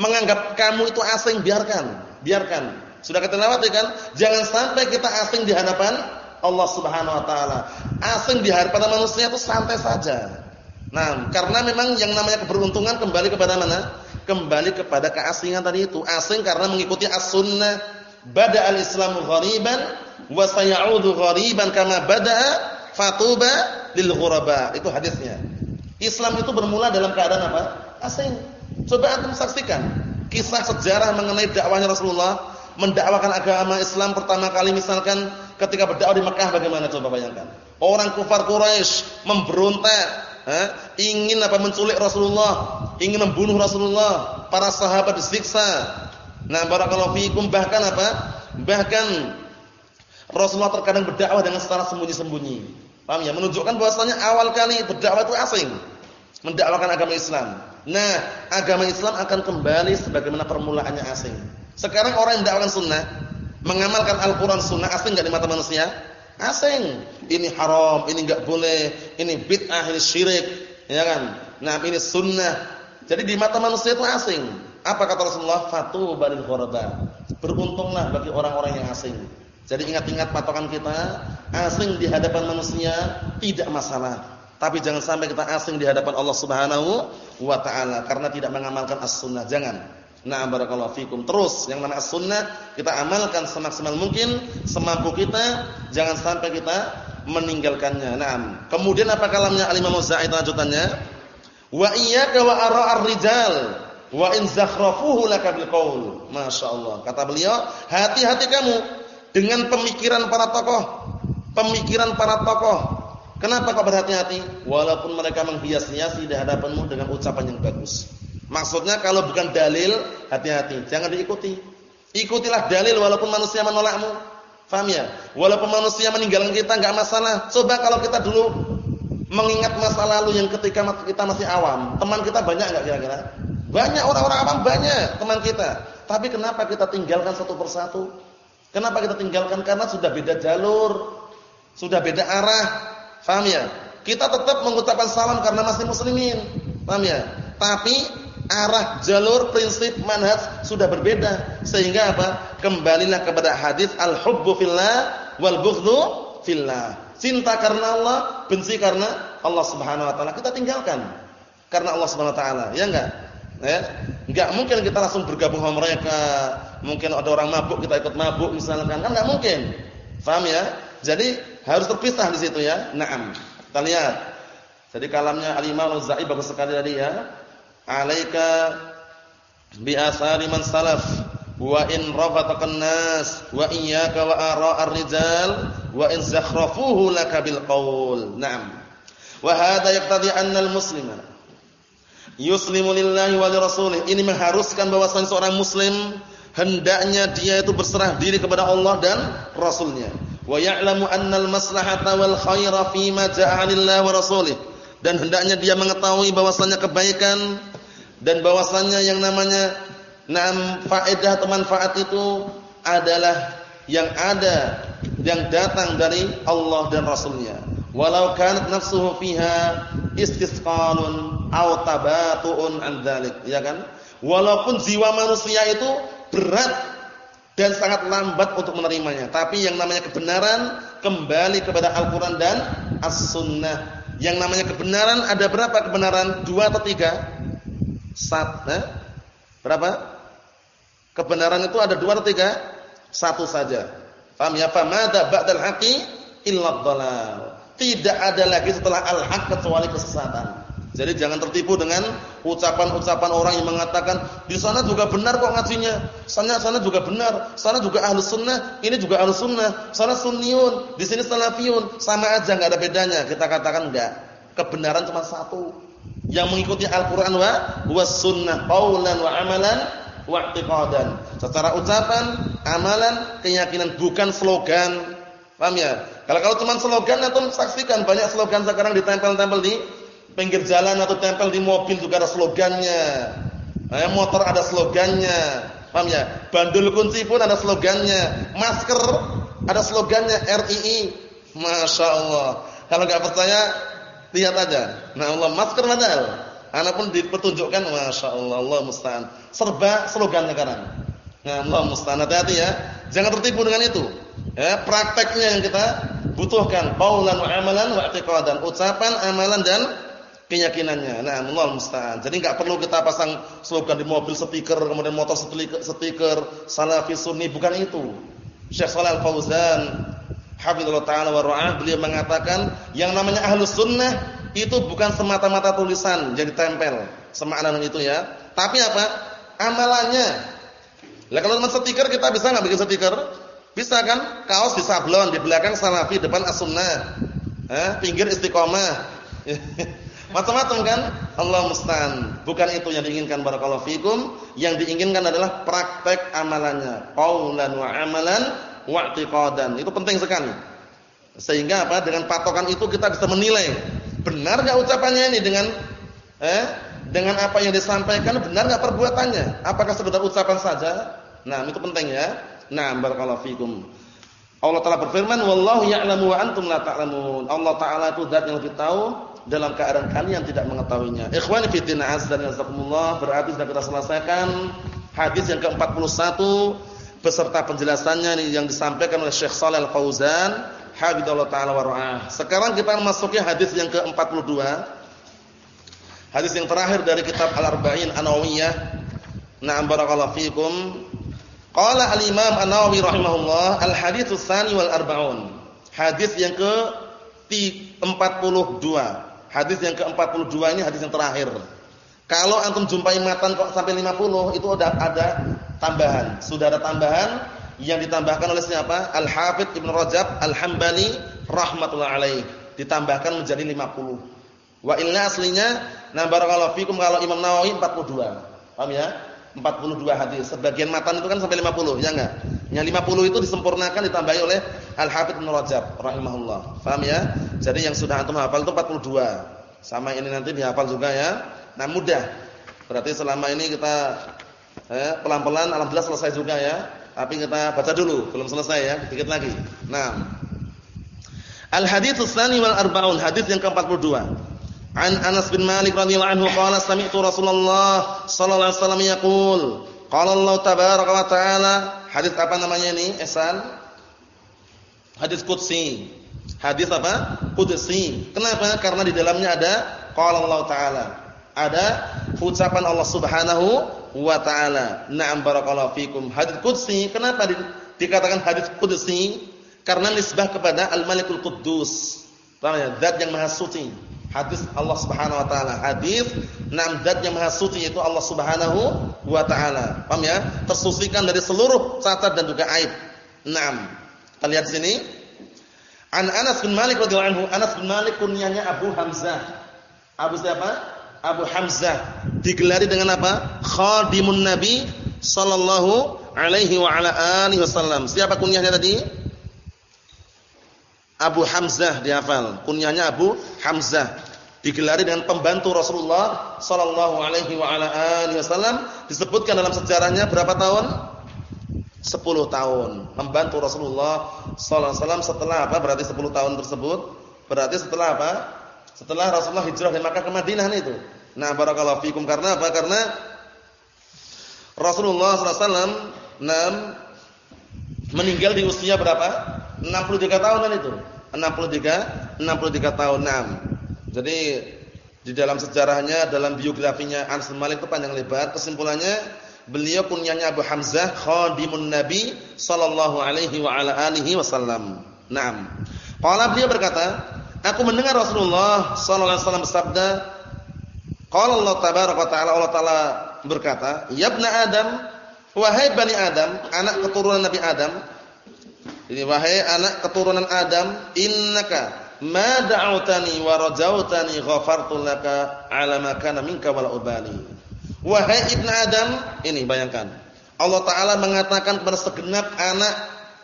menganggap kamu itu asing, biarkan biarkan. Sudah kita lewati kan? Jangan sampai kita asing di hadapan Allah Subhanahu wa taala. Asing di hadapan manusia itu santai saja. Nah, karena memang yang namanya keberuntungan kembali kepada mana? Kembali kepada keasingan tadi itu. Asing karena mengikuti as-sunnah. Bada al-islamu ghariban wa sayaudu ghariban kama bada'a fatuba lil ghuraba. Itu hadisnya. Islam itu bermula dalam keadaan apa? Asing. Coba antum saksikan kisah sejarah mengenai dakwahnya Rasulullah mendakwakan agama Islam pertama kali misalkan ketika berdakwah di Mekah bagaimana coba bayangkan. Orang kufar Quraisy memberontak, eh, ingin apa menculik Rasulullah, ingin membunuh Rasulullah, para sahabat disiksa. Nah, barakallahu fiikum bahkan apa? Bahkan Rasulullah terkadang berdakwah dengan secara sembunyi-sembunyi. Paham ya? Menunjukkan bahwasanya awal kali berdakwah itu asing. Mendakwakan agama Islam. Nah, agama Islam akan kembali sebagaimana permulaannya asing. Sekarang orang yang mendakwakan sunnah, mengamalkan Al-Quran sunnah asing nggak di mata manusia? Asing. Ini haram, ini nggak boleh, ini bid'ah, ini syirik, ya kan? Nah, ini sunnah. Jadi di mata manusia itu asing. Apa kata Rasulullah? Fatu baril ghuraba. Beruntunglah bagi orang-orang yang asing. Jadi ingat-ingat patokan kita, asing di hadapan manusia tidak masalah. Tapi jangan sampai kita asing di hadapan Allah Subhanahu wa taala karena tidak mengamalkan as-sunnah. Jangan. Nah, barakallahu fikum. Terus yang namanya as-sunnah kita amalkan semaksimal mungkin, semampu kita, jangan sampai kita meninggalkannya. Nah, kemudian apa kalamnya Al-Imam Zaid lanjutannya? Wa iyyaka wa ara'ar rijal wa in zakhrafuhu laka qaul. Masyaallah. Kata beliau, hati-hati kamu dengan pemikiran para tokoh. Pemikiran para tokoh Kenapa kau berhati-hati? Walaupun mereka menghias-hiasi di hadapanmu dengan ucapan yang bagus. Maksudnya kalau bukan dalil, hati-hati, jangan diikuti. Ikutilah dalil walaupun manusia menolakmu. Faham ya? Walaupun manusia meninggalkan kita enggak masalah. Coba kalau kita dulu mengingat masa lalu yang ketika kita masih awam, teman kita banyak enggak kira-kira? Banyak orang-orang awam banyak teman kita. Tapi kenapa kita tinggalkan satu persatu? Kenapa kita tinggalkan? Karena sudah beda jalur, sudah beda arah, Paham ya? Kita tetap mengucapkan salam karena masih muslimin. Paham ya? Tapi arah jalur prinsip manhaj sudah berbeda sehingga apa? Kembalilah kepada hadis al-hubbu fillah wal bughdhu fillah. Cinta karena Allah, benci karena Allah Subhanahu wa taala. Kita tinggalkan karena Allah Subhanahu wa taala. Ya enggak? Ya? Enggak mungkin kita langsung bergabung sama mereka. Mungkin ada orang mabuk kita ikut mabuk misalkan. Kan enggak mungkin. Paham ya? Jadi harus terpisah di situ ya. Naam. Kita lihat. Jadi kalamnya Al-Imam Al-Za'i bagus sekali tadi ya. Alaika bi asari man salaf wa in rafatakan nas wa iyyaka wa ara'ar rijal wa in zakhrafuhu laka bil qaul. Naam. Wa hadha yaqtadi anna al-muslima yuslimu lillahi wa li rasulih. Ini mengharuskan bahwasanya seorang muslim hendaknya dia itu berserah diri kepada Allah dan Rasulnya wa ya'lamu annal maslahata wal khaira fima ja'a lillahi wa rasulih. Dan hendaknya dia mengetahui bahwasannya kebaikan dan bahwasannya yang namanya nam faedah atau manfaat itu adalah yang ada yang datang dari Allah dan Rasulnya. Walau kanat nafsuhu fiha istisqalun aw tabatu'un an dzalik ya kan? Walaupun jiwa manusia itu berat dan sangat lambat untuk menerimanya. Tapi yang namanya kebenaran kembali kepada Al-Quran dan As-Sunnah. Yang namanya kebenaran ada berapa kebenaran? Dua atau tiga? Sat, eh? Berapa? Kebenaran itu ada dua atau tiga? Satu saja. Paham ya? Famada ba'dal haqqi illa dhalal. Tidak ada lagi setelah al-haq kecuali kesesatan. Jadi jangan tertipu dengan ucapan-ucapan orang yang mengatakan di sana juga benar kok ngajinya, sana sana juga benar, sana juga ahlus sunnah, ini juga ahlus sunnah, sana sunniun, di sini salafiyun, sama aja nggak ada bedanya. Kita katakan enggak. Kebenaran cuma satu. Yang mengikuti Al-Qur'an wa was sunnah qaulan wa amalan wa i'tiqadan. Secara ucapan, amalan, keyakinan bukan slogan. Paham ya? Kalau kalau cuma slogan antum saksikan banyak slogan sekarang ditempel-tempel di pinggir jalan atau tempel di mobil juga ada slogannya. Eh, motor ada slogannya. Paham ya? Bandul kunci pun ada slogannya. Masker ada slogannya RII. Masya Allah. Kalau nggak percaya, lihat aja. Nah Allah masker padahal. Anak pun dipertunjukkan, Masya Allah, Allah musta'an. Serba slogan sekarang. Nah Allah musta'an. Hati-hati ya. Jangan tertipu dengan itu. Ya, prakteknya yang kita butuhkan. Qaulan wa amalan wa i'tiqadan. Ucapan, amalan dan keyakinannya. Nah, Allah musta'an. Jadi enggak perlu kita pasang slogan di mobil stiker, kemudian motor stiker, salafi sunni, bukan itu. Syekh Shalal Fauzan hafizallahu taala wa ra'ah beliau mengatakan yang namanya ahlus sunnah itu bukan semata-mata tulisan jadi tempel semakna itu ya. Tapi apa? Amalannya. Lah kalau cuma stiker kita bisa enggak bikin stiker? Bisa kan? Kaos di sablon, di belakang salafi, depan as-sunnah. Eh, pinggir istiqomah. Macam-macam kan? Allah musta'an. Bukan itu yang diinginkan barakallahu fikum, yang diinginkan adalah praktek amalannya. Qaulan wa amalan wa i'tiqadan. Itu penting sekali. Sehingga apa? Dengan patokan itu kita bisa menilai benar enggak ucapannya ini dengan eh dengan apa yang disampaikan benar enggak perbuatannya? Apakah sekedar ucapan saja? Nah, itu penting ya. Nah, barakallahu fikum. Allah Taala berfirman, "Wallahu ya'lamu wa antum la ta'lamun." Allah Taala itu zat yang lebih tahu dalam keadaan kalian tidak mengetahuinya. Ikhwani fi din azza wa jazakumullah, berarti sudah kita selesaikan hadis yang ke-41 beserta penjelasannya yang disampaikan oleh Syekh Shalal Al-Fauzan, hafizallahu taala wa. Sekarang kita memasuki hadis yang ke-42. Hadis yang terakhir dari kitab Al-Arba'in An-Nawawiyah. Na'am barakallahu fikum. Qala al-Imam An-Nawawi rahimahullah, al-hadits tsani wal arba'un. Hadis yang ke 42. Hadis yang ke-42 ini hadis yang terakhir. Kalau antum jumpai matan kok sampai 50 itu udah ada tambahan. Sudah ada tambahan yang ditambahkan oleh siapa? Al-Hafidz Ibnu Rajab Al-Hambali rahimatullah alaih. Ditambahkan menjadi 50. Wa illa aslinya na barakallahu fikum kalau Imam Nawawi 42. Paham ya? 42 hadis. Sebagian matan itu kan sampai 50, ya enggak? Yang 50 itu disempurnakan ditambahi oleh Al-Hafidz Ibnu Rajab rahimahullah. Paham ya? Jadi yang sudah antum hafal itu 42. Sama ini nanti dihafal juga ya. Nah, mudah. Berarti selama ini kita eh, pelan-pelan alhamdulillah selesai juga ya. Tapi kita baca dulu, belum selesai ya, dikit lagi. Nah. Al-hadits tsani wal arba'un, hadis yang ke-42. An Anas bin Malik radhiyallahu anhu qala sami'tu Rasulullah sallallahu alaihi wasallam yaqul. Qala Allah tabaraka wa taala hadis apa namanya ini? Ihsan? Hadis qudsi. Hadis apa? Qudsi. Kenapa? Karena di dalamnya ada qala Allah taala. Ada ucapan Allah Subhanahu wa taala. Na'am barakallahu fikum. Hadis qudsi. Kenapa di, dikatakan hadis qudsi? Karena nisbah kepada Al-Malikul Quddus. Paham ya? Zat yang maha suci Hadis Allah Subhanahu wa taala. Hadis enam zat yang maha suci yaitu Allah Subhanahu wa taala. Paham ya? Tersucikan dari seluruh cacat dan juga aib. Naam. Kita lihat sini. An Anas bin Malik radhiyallahu anhu, Anas bin Malik kunyahnya Abu Hamzah. Abu siapa? Abu Hamzah. Digelari dengan apa? Khadimun Nabi sallallahu alaihi wa ala alihi wasallam. Siapa kunyahnya tadi? Abu Hamzah dihafal. Kunyahnya Abu Hamzah. Digelari dengan pembantu Rasulullah sallallahu alaihi wa ala alihi wasallam. Disebutkan dalam sejarahnya berapa tahun? 10 tahun. Membantu Rasulullah sallallahu alaihi wasallam setelah apa? Berarti 10 tahun tersebut. Berarti setelah apa? Setelah Rasulullah hijrah dari Makkah ke Madinah itu. Nah, barakallahu fikum karena apa? Karena Rasulullah sallallahu alaihi wasallam meninggal di usia berapa? 63 tahun kan itu. 63 63 tahun 6. Jadi di dalam sejarahnya, dalam biografinya Anas Malik itu panjang lebar. Kesimpulannya Beliau kunyanya Abu Hamzah khadimun Nabi sallallahu alaihi wa ala alihi wasallam. Naam. Qala beliau berkata, aku mendengar Rasulullah sallallahu alaihi wasallam bersabda, qala Allah tabaraka taala Allah taala berkata, "Ya Adam, wahai bani Adam, anak keturunan Nabi Adam, ini wahai anak keturunan Adam, innaka ma da'utani wa rajautani ghafartu laka ala ma kana minka wala ubali." Wahai ibn Adam, ini bayangkan. Allah Ta'ala mengatakan kepada segenap anak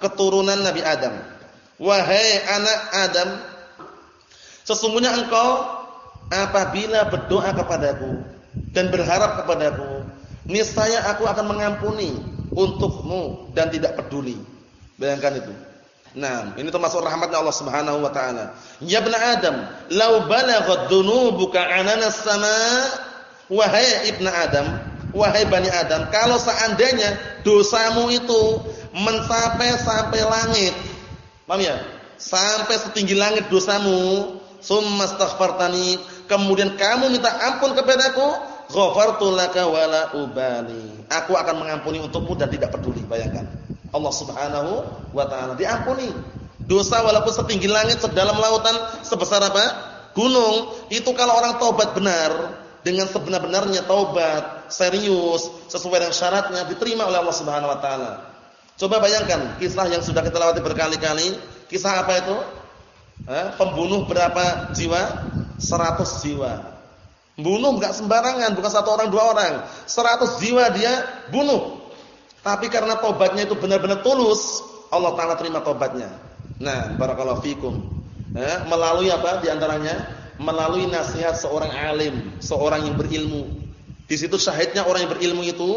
keturunan Nabi Adam. Wahai anak Adam, sesungguhnya engkau apabila berdoa kepadaku dan berharap kepadaku, niscaya aku akan mengampuni untukmu dan tidak peduli. Bayangkan itu. Nah, ini termasuk rahmatnya Allah Subhanahu wa taala. Ya ibn Adam, law balaghat dhunubuka ananas sama' Wahai ibna Adam, wahai bani Adam, kalau seandainya dosamu itu mencapai sampai langit, paham ya? Sampai setinggi langit dosamu, summa astaghfartani, kemudian kamu minta ampun kepadaku, ghafartu laka wala ubali. Aku akan mengampuni untukmu dan tidak peduli, bayangkan. Allah Subhanahu wa taala diampuni. Dosa walaupun setinggi langit, sedalam lautan, sebesar apa? Gunung, itu kalau orang taubat benar, dengan sebenar-benarnya taubat, serius, sesuai dengan syaratnya diterima oleh Allah Subhanahu wa taala. Coba bayangkan kisah yang sudah kita lewati berkali-kali, kisah apa itu? Eh, pembunuh berapa jiwa? 100 jiwa. Bunuh enggak sembarangan, bukan satu orang dua orang. 100 jiwa dia bunuh. Tapi karena tobatnya itu benar-benar tulus, Allah taala terima tobatnya. Nah, barakallahu fikum. Eh, melalui apa di antaranya? melalui nasihat seorang alim, seorang yang berilmu. Di situ syahidnya orang yang berilmu itu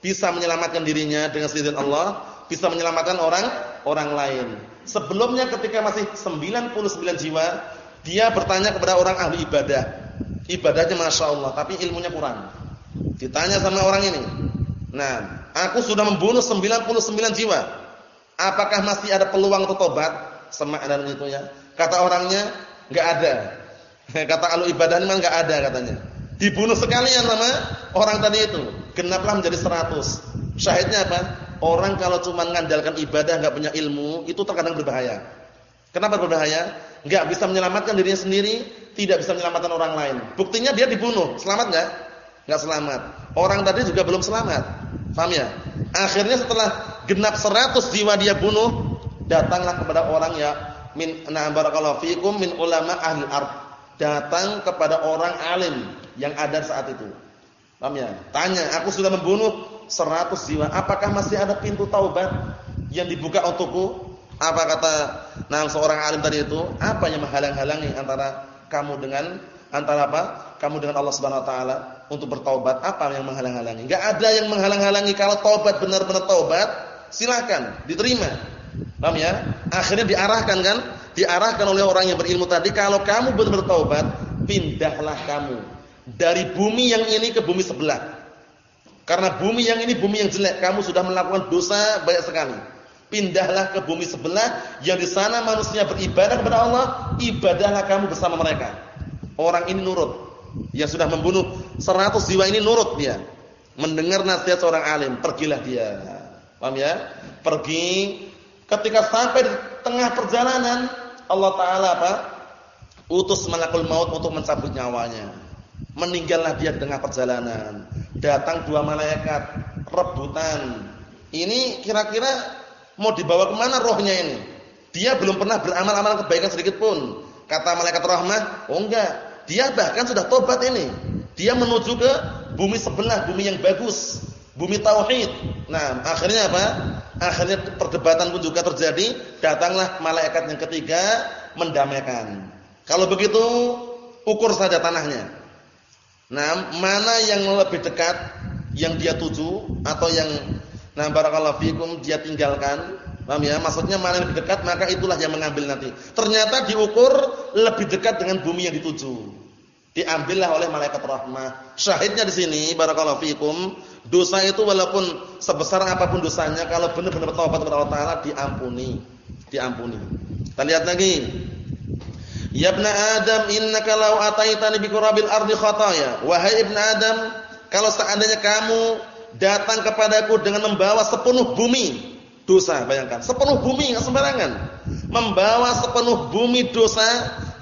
bisa menyelamatkan dirinya dengan seizin Allah, bisa menyelamatkan orang orang lain. Sebelumnya ketika masih 99 jiwa, dia bertanya kepada orang ahli ibadah. Ibadahnya Masya Allah, tapi ilmunya kurang. Ditanya sama orang ini. Nah, aku sudah membunuh 99 jiwa. Apakah masih ada peluang untuk tobat? Semak dan itu ya. Kata orangnya, enggak ada. Kata alu ibadah memang enggak ada katanya. Dibunuh sekalian sama orang tadi itu. Genaplah menjadi 100. Syahidnya apa? Orang kalau cuma mengandalkan ibadah enggak punya ilmu, itu terkadang berbahaya. Kenapa berbahaya? Enggak bisa menyelamatkan dirinya sendiri, tidak bisa menyelamatkan orang lain. Buktinya dia dibunuh, selamat enggak? Enggak selamat. Orang tadi juga belum selamat. Paham ya? Akhirnya setelah genap 100 jiwa dia bunuh, datanglah kepada orang ya min na barakallahu fikum min ulama ahli ardh datang kepada orang alim yang ada saat itu. Paham ya? Tanya, aku sudah membunuh 100 jiwa, apakah masih ada pintu taubat yang dibuka untukku? Apa kata nah seorang alim tadi itu? Apa yang menghalang-halangi antara kamu dengan antara apa? Kamu dengan Allah Subhanahu wa taala untuk bertaubat? Apa yang menghalang-halangi? Enggak ada yang menghalang-halangi kalau taubat benar-benar taubat, silakan diterima. Paham ya? Akhirnya diarahkan kan? Diarahkan oleh orang yang berilmu tadi, kalau kamu benar-benar taubat, pindahlah kamu dari bumi yang ini ke bumi sebelah. Karena bumi yang ini bumi yang jelek, kamu sudah melakukan dosa banyak sekali. Pindahlah ke bumi sebelah yang di sana manusia beribadah kepada Allah, ibadahlah kamu bersama mereka. Orang ini nurut. Yang sudah membunuh 100 jiwa ini nurut dia. Mendengar nasihat seorang alim, pergilah dia. Paham ya? Pergi Ketika sampai di tengah perjalanan, Allah Taala apa? Utus malakul maut untuk mencabut nyawanya. Meninggallah dia di tengah perjalanan. Datang dua malaikat rebutan. Ini kira-kira mau dibawa ke mana rohnya ini? Dia belum pernah beramal-amal kebaikan sedikit pun. Kata malaikat rahmah, oh enggak. Dia bahkan sudah tobat ini. Dia menuju ke bumi sebelah, bumi yang bagus bumi tauhid. Nah, akhirnya apa? Akhirnya perdebatan pun juga terjadi, datanglah malaikat yang ketiga mendamaikan. Kalau begitu, ukur saja tanahnya. Nah, mana yang lebih dekat yang dia tuju atau yang nah barakallahu fikum dia tinggalkan? Paham ya? Maksudnya mana yang lebih dekat, maka itulah yang mengambil nanti. Ternyata diukur lebih dekat dengan bumi yang dituju. Diambillah oleh malaikat rahmah. Syahidnya di sini barakallahu fikum Dosa itu walaupun sebesar apa pun dosanya kalau benar-benar taubat kepada Allah taala diampuni. Diampuni. Kita lihat lagi. Ya ibn Adam innaka law ataitani bi qurabil ardi khataya. Wahai ibn Adam, kalau seandainya kamu datang kepadaku dengan membawa sepenuh bumi dosa, bayangkan, sepenuh bumi enggak sembarangan. Membawa sepenuh bumi dosa,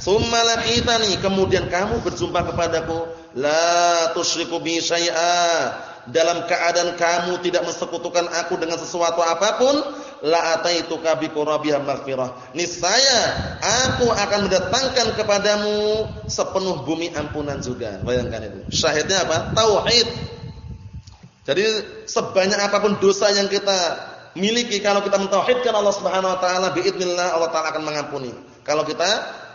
summa laqitani, kemudian kamu berjumpa kepadaku, la tusyriku bi syai'a. Dalam keadaan kamu tidak mensekutukan aku dengan sesuatu apa pun, la ataituka bi qurabiha maghfirah. Niscaya aku akan mendatangkan kepadamu sepenuh bumi ampunan juga. Bayangkan itu. Syahidnya apa? Tauhid. Jadi sebanyak apa pun dosa yang kita miliki kalau kita mentauhidkan Allah Subhanahu wa taala biidznillah Allah taala akan mengampuni. Kalau kita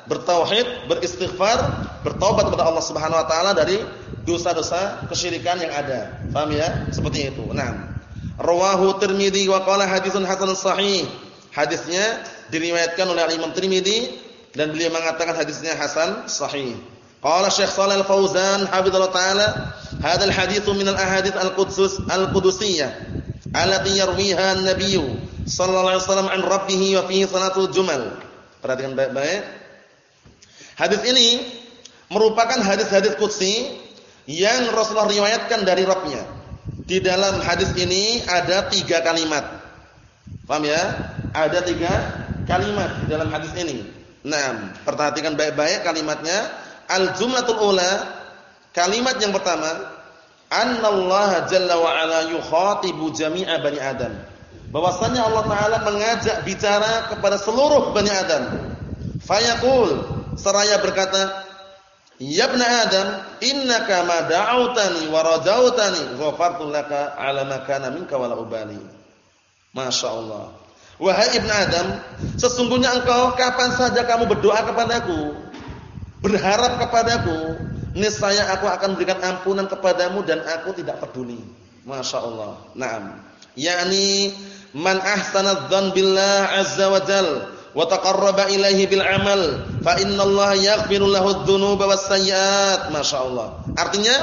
bertauhid, beristighfar, bertobat kepada Allah Subhanahu wa taala dari dosa-dosa kesyirikan yang ada. Paham ya? Seperti itu. Nah, rawahu Tirmizi wa qala haditsun hasanun sahih. Hadisnya diriwayatkan oleh Imam Tirmizi dan beliau mengatakan hadisnya hasan sahih. Qala Syekh Shalal Al-Fauzan hafizallahu taala, hadzal haditsu min al-ahadits al-qudus al-qudusiyyah allati yarwiha an-nabiy sallallahu alaihi wasallam an rabbih wa fihi salatul jumal. Perhatikan baik-baik. Hadis ini merupakan hadis-hadis qudsi yang Rasulullah riwayatkan dari Rabbnya. Di dalam hadis ini ada tiga kalimat. Paham ya? Ada tiga kalimat di dalam hadis ini. Nah, perhatikan baik-baik kalimatnya. Al-jumlatul ula, kalimat yang pertama, annallaha jalla wa ala yukhatibu jami'a bani adam. Bahwasanya Allah taala mengajak bicara kepada seluruh bani Adam. Fayaqul seraya berkata, "Ya ibn Adam, innaka ma da'awtani wa rajautani ghafartu laka 'ala ma kana minka wa la ubali." Masyaallah. Wahai ibn Adam, sesungguhnya engkau kapan saja kamu berdoa kepadaku, berharap kepadaku, niscaya aku akan berikan ampunan kepadamu dan aku tidak peduli. Masya Allah. Naam. Yani man ahsana dzan billah azza wa jal wa taqarraba ilaihi bil amal fa innallaha yaghfiru lahu dzunuba was sayyiat. Masya Allah. Artinya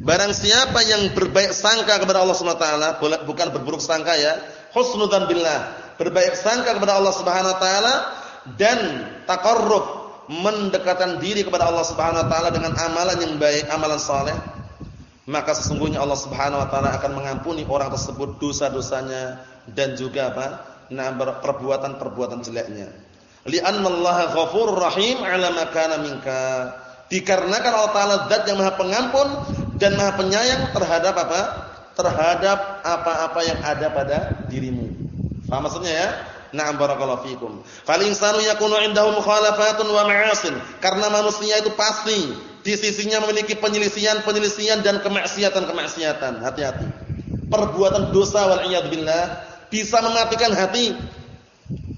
barang siapa yang berbaik sangka kepada Allah Subhanahu wa taala, bukan berburuk sangka ya. Husnudzan billah, berbaik sangka kepada Allah Subhanahu wa taala dan taqarrub mendekatkan diri kepada Allah Subhanahu wa taala dengan amalan yang baik, amalan saleh, maka sesungguhnya Allah Subhanahu wa taala akan mengampuni orang tersebut dosa-dosanya dan juga apa? Nah, perbuatan-perbuatan jeleknya. Li'annallaha ghafurur rahim 'ala ma kana minka. Dikarenakan Allah taala zat yang Maha Pengampun dan Maha Penyayang terhadap apa? Terhadap apa-apa yang ada pada dirimu. Paham maksudnya ya? Na'am barakallahu fikum. Fal insanu yakunu indahu mukhalafatun wa ma'asin. Karena manusia itu pasti di sisinya memiliki penyelisian-penyelisian dan kemaksiatan-kemaksiatan. Hati-hati. Perbuatan dosa wal billah bisa mematikan hati.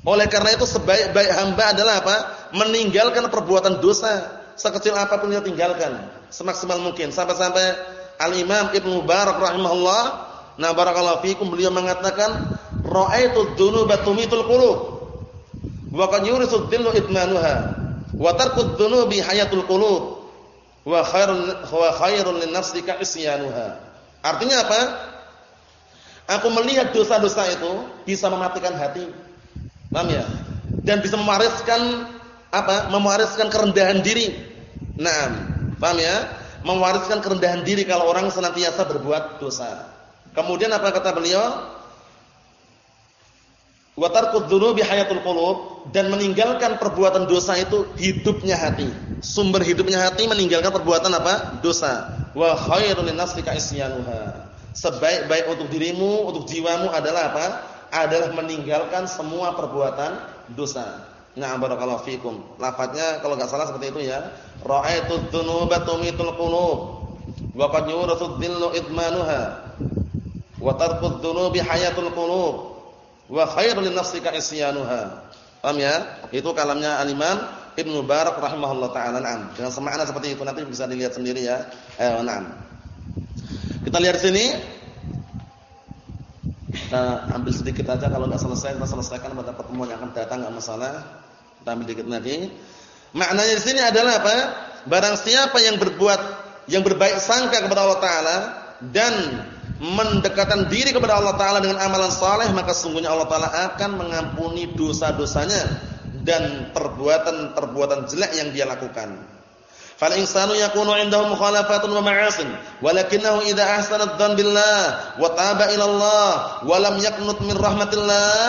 Oleh karena itu sebaik-baik hamba adalah apa? Meninggalkan perbuatan dosa sekecil apa pun yang tinggalkan semaksimal mungkin. Sampai-sampai Al-Imam Ibnu Mubarak rahimahullah, nah barakallahu fikum beliau mengatakan Ra'aitu dzunuba tumitul qulub. Wa qad yurisu dhillu idmanuha. Wa tarku dzunubi hayatul qulub. Wa khairun wa khairun lin nafsika isyanuha. Artinya apa? Aku melihat dosa-dosa itu bisa mematikan hati. Paham ya? Dan bisa mewariskan apa? Mewariskan kerendahan diri. Naam. Paham ya? Mewariskan kerendahan diri kalau orang senantiasa berbuat dosa. Kemudian apa kata beliau? Wa tarkud dzunubi hayatul qulub dan meninggalkan perbuatan dosa itu hidupnya hati. Sumber hidupnya hati meninggalkan perbuatan apa? Dosa. Wa khairul linafsika isyanuha. Sebaik-baik untuk dirimu, untuk jiwamu adalah apa? Adalah meninggalkan semua perbuatan dosa. Nah, barakallahu fikum. Lafadznya kalau enggak salah seperti itu ya. Ra'aitu dzunuba tumitul qulub wa qad yurasu dhillu idmanuha. Wa tarkud dzunubi hayatul qulub wa khairul nafsika isyanuha. Paham ya? Itu kalamnya Al-Imam Ibnu Barak rahimahullah taala. Naam. Dengan semakna seperti itu nanti bisa dilihat sendiri ya. Ayo, naam. Kita lihat sini. Kita ambil sedikit aja kalau enggak selesai kita selesaikan pada pertemuan yang akan datang enggak masalah. Kita ambil dikit lagi. Maknanya di sini adalah apa? Barang siapa yang berbuat yang berbaik sangka kepada Allah taala dan mendekatkan diri kepada Allah Taala dengan amalan saleh maka sungguhnya Allah Taala akan mengampuni dosa-dosanya dan perbuatan-perbuatan jelek yang dia lakukan. Fal insanu yakunu 'indahu mukhalafatun wa ma'asin, walakinahu idza ahsana adh-dhann billah wa taba ila Allah wa lam yaqnut min rahmatillah,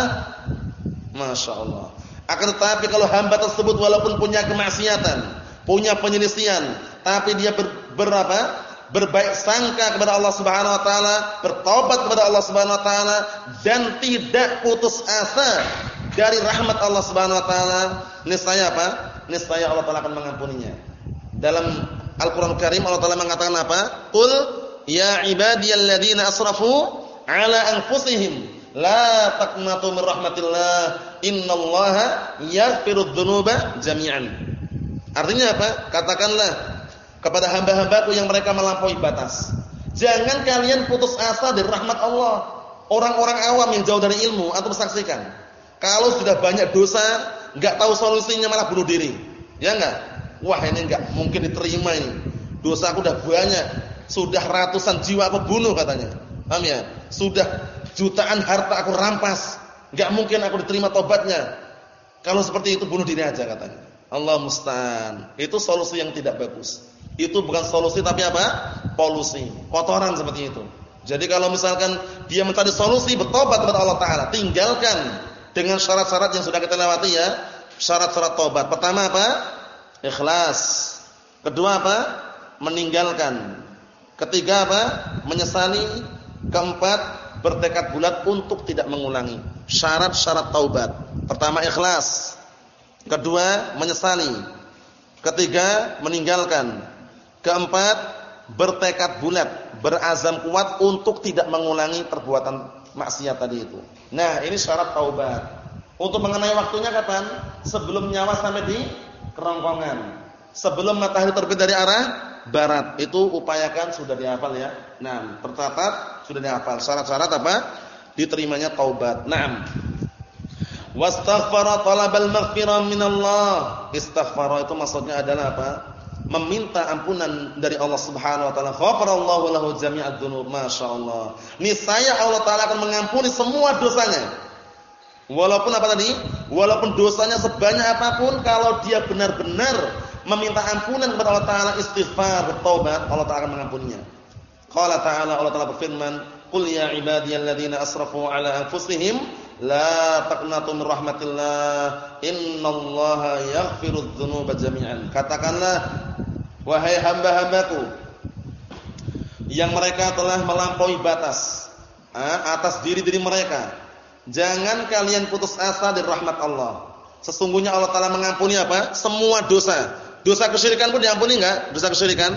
masyaallah. Akan tetapi kalau hamba tersebut walaupun punya kemaksiatan, punya penyelisihan, tapi dia ber, berapa? Berbaik sangka kepada Allah Subhanahu wa taala, bertobat kepada Allah Subhanahu wa taala dan tidak putus asa dari rahmat Allah Subhanahu wa taala, niscaya apa? Niscaya Allah taala akan mengampuninya. Dalam Al-Qur'an Karim Allah taala mengatakan apa? Qul ya ibadiyalladzina asrafu ala anfusihim la taqnatu min rahmatillah innallaha yaghfirudz dzunuba jami'an. Artinya apa? Katakanlah kepada hamba-hambaku yang mereka melampaui batas. Jangan kalian putus asa dari rahmat Allah. Orang-orang awam yang jauh dari ilmu atau saksikan. Kalau sudah banyak dosa, enggak tahu solusinya malah bunuh diri. Ya enggak? Wah, ini enggak mungkin diterima ini. Dosa aku udah banyak, sudah ratusan jiwa aku bunuh katanya. Paham ya? Sudah jutaan harta aku rampas. Enggak mungkin aku diterima tobatnya. Kalau seperti itu bunuh diri aja katanya. Allah musta'an. Itu solusi yang tidak bagus. Itu bukan solusi tapi apa? Polusi, kotoran seperti itu. Jadi kalau misalkan dia mencari solusi bertobat kepada Allah taala, tinggalkan dengan syarat-syarat yang sudah kita lewati ya. Syarat-syarat tobat. Pertama apa? Ikhlas. Kedua apa? Meninggalkan. Ketiga apa? Menyesali. Keempat, bertekad bulat untuk tidak mengulangi. Syarat-syarat taubat. Pertama ikhlas. Kedua, menyesali. Ketiga, meninggalkan. Keempat, bertekad bulat, berazam kuat untuk tidak mengulangi perbuatan maksiat tadi itu. Nah, ini syarat taubat. Untuk mengenai waktunya kapan? Sebelum nyawa sampai di kerongkongan. Sebelum matahari terbit dari arah barat. Itu upayakan sudah dihafal ya. Nah, tercatat sudah dihafal. Syarat-syarat apa? Diterimanya taubat. Naam. Wastaghfara talabal maghfirah minallah. Istighfar itu maksudnya adalah apa? Meminta ampunan dari Allah Subhanahu wa taala. Ghafarallahu lahu jami'ad dzunub. Masyaallah. Niscaya Allah taala akan mengampuni semua dosanya. Walaupun apa tadi? Walaupun dosanya sebanyak apa pun kalau dia benar-benar meminta ampunan kepada Allah taala istighfar, bertobat, Allah taala akan mengampuninya. Qala ta'ala Allah taala berfirman, "Qul ya ibadiyalladzina asrafu ala anfusihim La taqnatu min rahmatillah. Innallaha yaghfirudz dzunuba jami'an. Katakanlah wahai hamba-hambaku yang mereka telah melampaui batas atas diri-diri mereka. Jangan kalian putus asa dari rahmat Allah. Sesungguhnya Allah Taala mengampuni apa? Semua dosa. Dosa kesyirikan pun diampuni enggak? Dosa kesyirikan?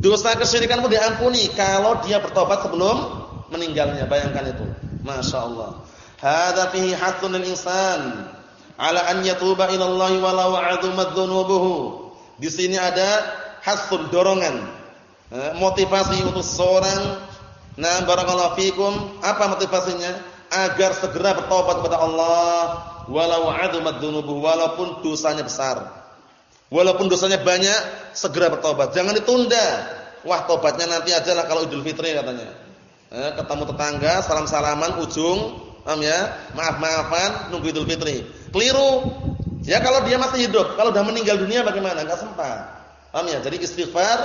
Dosa kesyirikan pun diampuni kalau dia bertobat sebelum meninggalnya. Bayangkan itu. Masya Allah. Hadza fihi hathun lil insan ala an yatuba ila Allah walau 'azumat dzunubuhu. Di sini ada hathun dorongan. Eh, motivasi untuk seorang nah barakallahu fikum apa motivasinya? Agar segera bertobat kepada Allah walau 'azumat dzunubuhu walaupun dosanya besar. Walaupun dosanya banyak, segera bertobat. Jangan ditunda. Wah, tobatnya nanti aja lah kalau Idul Fitri katanya. Eh, ketemu tetangga, salam-salaman ujung Paham ya? Maaf-maafan nunggu Idul Fitri. Keliru. Ya kalau dia masih hidup, kalau sudah meninggal dunia bagaimana? Enggak sempat. Paham ya? Jadi istighfar,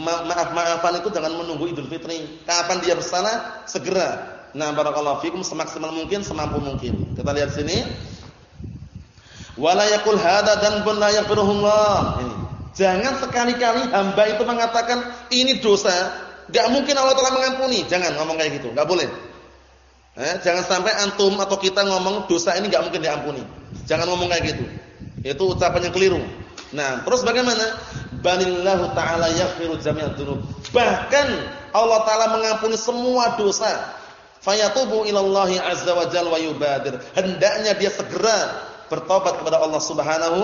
maaf-maafan itu jangan menunggu Idul Fitri. Kapan dia bersalah? Segera. Nah, barakallahu fikum semaksimal mungkin, semampu mungkin. Kita lihat sini. Wala yaqul hadza dzanbun la yaghfiruhullah. Ini. Jangan sekali-kali hamba itu mengatakan ini dosa, enggak mungkin Allah telah mengampuni. Jangan ngomong kayak gitu, enggak boleh. Eh, jangan sampai antum atau kita ngomong dosa ini nggak mungkin diampuni. Jangan ngomong kayak gitu. Itu ucapan yang keliru. Nah, terus bagaimana? Banillahu taala yaghfiru jami'ad dzunub. Bahkan Allah taala mengampuni semua dosa. Fayatubu ilallahi azza wa jalla wa yubadir. Hendaknya dia segera bertobat kepada Allah Subhanahu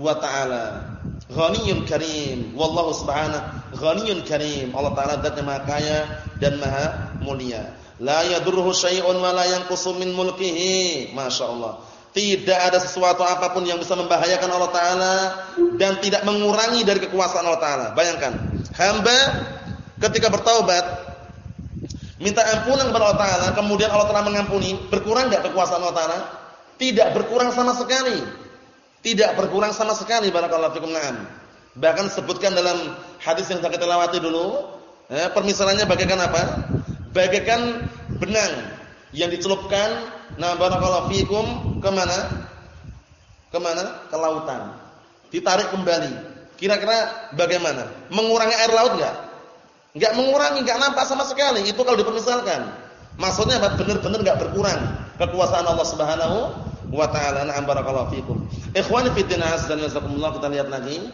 wa taala. Ghaniyun karim. Wallahu subhanahu ghaniyun karim. Allah taala zat yang maha kaya dan maha mulia. La yadurruhu syai'un wa la yanqusu min mulkihi. Masyaallah. Tidak ada sesuatu apa pun yang bisa membahayakan Allah taala dan tidak mengurangi dari kekuasaan Allah taala. Bayangkan, hamba ketika bertaubat minta ampunan kepada Allah taala, kemudian Allah taala mengampuni, berkurang enggak kekuasaan Allah taala? Tidak berkurang sama sekali. Tidak berkurang sama sekali barakallahu fikum na'am. Bahkan sebutkan dalam hadis yang kita lewati dulu, eh, permisalannya bagaikan apa? Bagaikan benang yang dicelupkan, nah barakallahu fikum ke mana? Ke mana? Ke lautan. Ditarik kembali. Kira-kira bagaimana? Mengurangi air laut enggak? Enggak mengurangi, enggak nampak sama sekali. Itu kalau dipermisalkan. Maksudnya apa? Benar-benar enggak berkurang kekuasaan Allah Subhanahu wa taala. Na'am barakallahu fikum. Ikhwani fi din azza wa kita lihat lagi.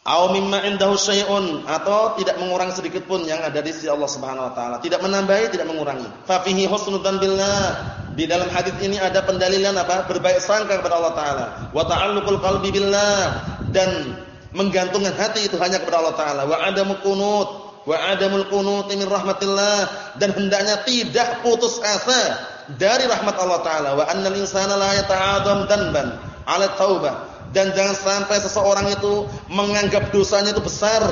Au mimma indahu syai'un atau tidak mengurangi sedikit pun yang ada di sisi Allah Subhanahu wa taala. Tidak menambahi, tidak mengurangi. Fa fihi husnudzan billah. Di dalam hadis ini ada pendalilan apa? Berbaik sangka kepada Allah taala. Wa ta'alluqul qalbi billah dan menggantungkan hati itu hanya kepada Allah taala. Wa adamu qunut wa adamul qunut min rahmatillah dan hendaknya tidak putus asa dari rahmat Allah taala. Wa annal insana la yata'adam danban 'ala taubah dan jangan sampai seseorang itu menganggap dosanya itu besar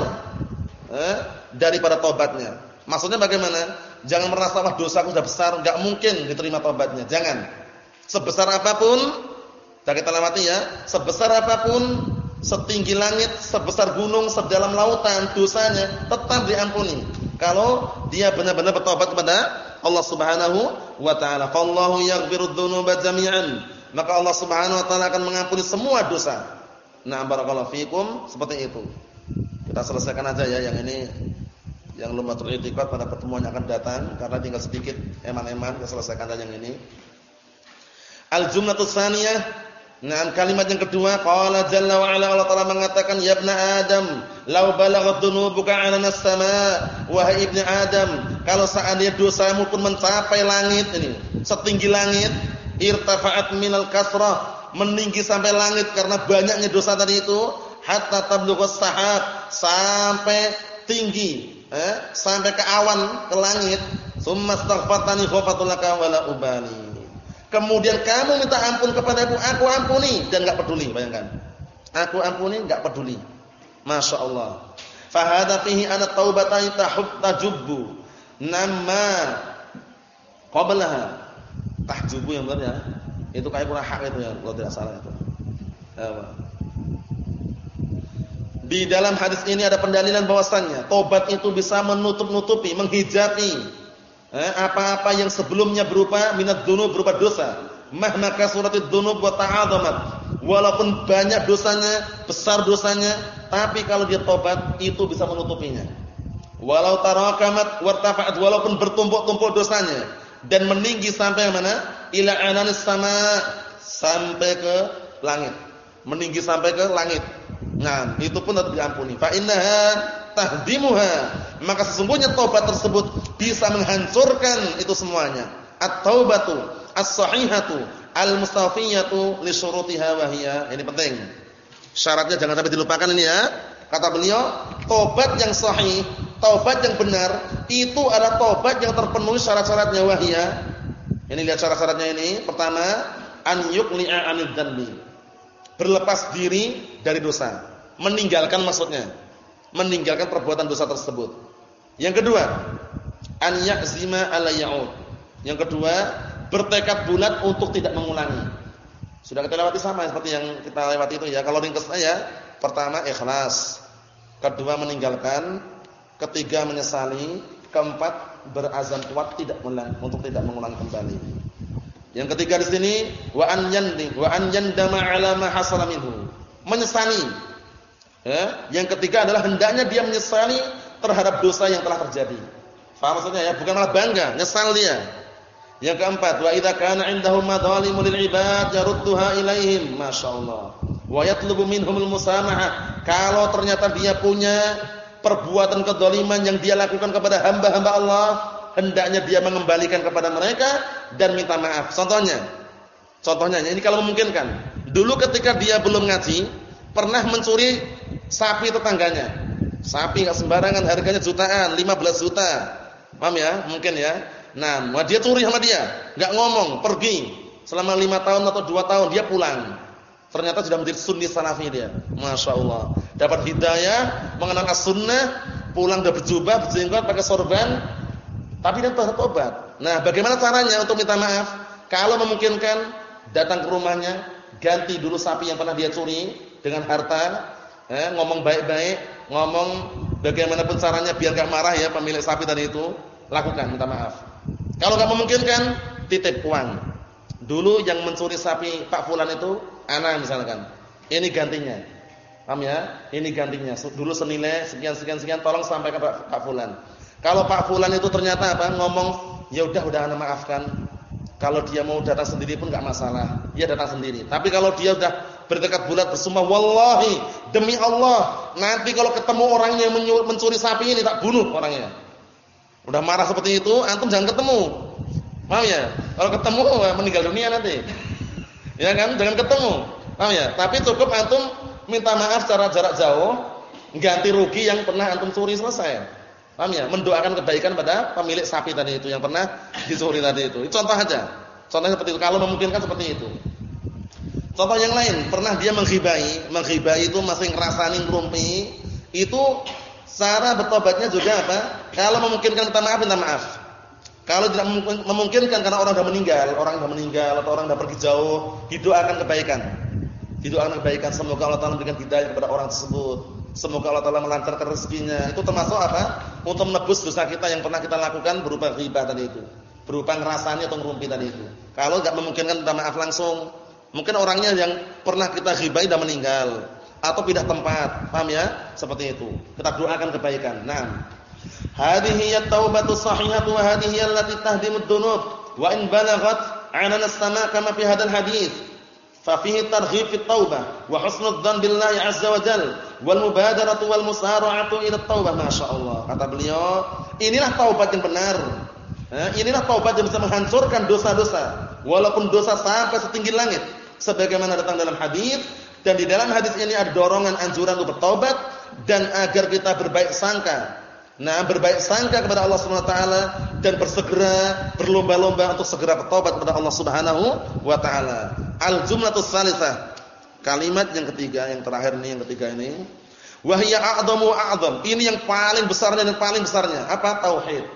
eh, daripada tobatnya. Maksudnya bagaimana? Jangan merasa wah dosaku sudah besar, enggak mungkin diterima tobatnya. Jangan. Sebesar apa pun, kita lewati ya, sebesar apa pun, setinggi langit, sebesar gunung, sedalam lautan, dosanya tetap diampuni. Kalau dia benar-benar bertobat kepada Allah Subhanahu wa taala. Fallahu yaghfiru dzunuba jami'an maka Allah Subhanahu wa taala akan mengampuni semua dosa. Nah, barakallahu fikum seperti itu. Kita selesaikan aja ya yang ini yang lumatul i'tiqad pada pertemuan yang akan datang karena tinggal sedikit eman-eman kita selesaikan aja yang ini. Al-jumlatu tsaniyah Nah, kalimat yang kedua, qala jalla wa ala Allah Taala mengatakan, "Ya ibna Adam, law balaghat dhunubuka 'ala as-sama'." Wahai ibnu Adam, kalau seandainya dosamu pun mencapai langit ini, setinggi langit, irtafa'at minal kasrah meninggi sampai langit karena banyaknya dosa tadi itu. Hatta tablughus sahab. Sampai tinggi. Eh, sampai ke awan ke langit. Summa astaghfartani wala ubali. Kemudian kamu minta ampun kepadaku aku ampuni. Dan enggak peduli bayangkan. Aku ampuni enggak peduli. Masya Allah. Fahada fihi ana taubatan tahub tajubbu. Nama qablaha tahjubu yang benar ya. Itu kayak kurang hak itu ya, kalau tidak salah itu. Di dalam hadis ini ada pendalilan bahwasannya tobat itu bisa menutup-nutupi, menghijabi eh, apa-apa yang sebelumnya berupa minat dunub berupa dosa. Mahma kasuratid dunub wa ta'adhamat. Walaupun banyak dosanya, besar dosanya, tapi kalau dia tobat itu bisa menutupinya. Walau tarakamat wartafa'at walaupun bertumpuk-tumpuk dosanya, dan meninggi sampai mana? Ila ananis sama sampai ke langit. Meninggi sampai ke langit. Nah, itu pun harus diampuni. Fa innaha tahdimuha. Maka sesungguhnya taubat tersebut bisa menghancurkan itu semuanya. At-taubatu as-sahihatu al-mustafiyatu li syurutiha wa hiya. Ini penting. Syaratnya jangan sampai dilupakan ini ya. Kata beliau, tobat yang sahih taubat yang benar itu adalah taubat yang terpenuhi syarat-syaratnya wahia. Ini lihat syarat-syaratnya ini. Pertama, an yuqli'a 'anil dzanbi. Berlepas diri dari dosa. Meninggalkan maksudnya. Meninggalkan perbuatan dosa tersebut. Yang kedua, an ya'zima 'ala ya'ud. Yang kedua, bertekad bulat untuk tidak mengulangi. Sudah kita lewati sama seperti yang kita lewati itu ya. Kalau ringkasnya ya, pertama ikhlas. Kedua meninggalkan ketiga menyesali, keempat berazam kuat tidak mengulang untuk tidak mengulang kembali. Yang ketiga di sini wa an yandi wa an yandama ala ma hasala minhu. Menyesali. Ya, yang ketiga adalah hendaknya dia menyesali terhadap dosa yang telah terjadi. Faham maksudnya ya? Bukan malah bangga, nyesal dia. Yang keempat, wa idza kana indahum madhalimul lil ibad yarudduha ilaihim, masyaallah. Wa yatlubu minhumul musamaha. Kalau ternyata dia punya perbuatan kedoliman yang dia lakukan kepada hamba-hamba Allah, hendaknya dia mengembalikan kepada mereka dan minta maaf. Contohnya, contohnya ini kalau memungkinkan. Dulu ketika dia belum ngaji, pernah mencuri sapi tetangganya. Sapi nggak sembarangan, harganya jutaan, 15 juta. Paham ya? Mungkin ya. Nah, dia curi sama dia, nggak ngomong, pergi. Selama lima tahun atau dua tahun dia pulang. Ternyata sudah menjadi sunni salafi dia. Masya Allah. Dapat hidayah, mengenal as-sunnah, pulang udah berjubah, berjenggot, pakai sorban. Tapi dia tobat. Nah bagaimana caranya untuk minta maaf? Kalau memungkinkan, datang ke rumahnya, ganti dulu sapi yang pernah dia curi dengan harta, eh, ngomong baik-baik, ngomong bagaimanapun caranya biar gak marah ya pemilik sapi tadi itu, lakukan minta maaf. Kalau gak memungkinkan, titip uang. Dulu yang mencuri sapi Pak Fulan itu anak misalkan. Ini gantinya. Paham ya? Ini gantinya. Dulu senilai sekian sekian sekian tolong sampaikan Pak, Pak Fulan. Kalau Pak Fulan itu ternyata apa? ngomong, "Ya udah udah ana maafkan." Kalau dia mau datang sendiri pun enggak masalah. Dia datang sendiri. Tapi kalau dia udah bertekad bulat bersumpah, "Wallahi, demi Allah, nanti kalau ketemu orangnya yang mencuri sapi ini tak bunuh orangnya." Udah marah seperti itu, antum jangan ketemu. Paham ya? Kalau ketemu meninggal dunia nanti. Ya kan? Jangan ketemu. Paham ya? Tapi cukup antum minta maaf secara jarak jauh, ganti rugi yang pernah antum curi selesai. Paham ya? Mendoakan kebaikan pada pemilik sapi tadi itu yang pernah dicuri tadi itu. Itu contoh aja. Contohnya seperti itu. Kalau memungkinkan seperti itu. Contoh yang lain, pernah dia menghibai, menghibai itu masih ngerasani ngerumpi, itu cara bertobatnya juga apa? Kalau memungkinkan minta maaf, minta maaf. Kalau tidak memungkinkan karena orang sudah meninggal, orang sudah meninggal atau orang sudah pergi jauh, didoakan kebaikan. Didoakan kebaikan semoga Allah Taala memberikan hidayah kepada orang tersebut. Semoga Allah Taala melancarkan rezekinya. Itu termasuk apa? Untuk menebus dosa kita yang pernah kita lakukan berupa ghibah tadi itu. Berupa ngerasani atau ngerumpi tadi itu. Kalau enggak memungkinkan minta maaf langsung. Mungkin orangnya yang pernah kita ghibai sudah meninggal atau pindah tempat. Paham ya? Seperti itu. Kita doakan kebaikan. Nah, hadhihi at-taubatu sahihatu wa hadhihi allati tahdimu ad-dunub wa in balaghat 'anana as-sama' kama fi hadzal hadits fa fihi targhib fi at-taubah wa husnul dhann billahi 'azza wa jalla wal mubadaratu wal musara'atu ila taubah masyaallah kata beliau inilah taubat yang benar. Eh, inilah taubat yang bisa menghancurkan dosa-dosa. Walaupun dosa sampai setinggi langit. Sebagaimana datang dalam hadis dan di dalam hadis ini ada dorongan anjuran untuk bertaubat dan agar kita berbaik sangka. Nah berbaik sangka kepada Allah Subhanahu wa taala dan bersegera berlomba-lomba untuk segera bertobat kepada Allah Subhanahu wa taala al jumlatus salisah Kalimat yang ketiga, yang terakhir ini, yang ketiga ini, wahya a'dhamu a'dham. Ini yang paling besarnya dan paling besarnya. Apa? Tauhid.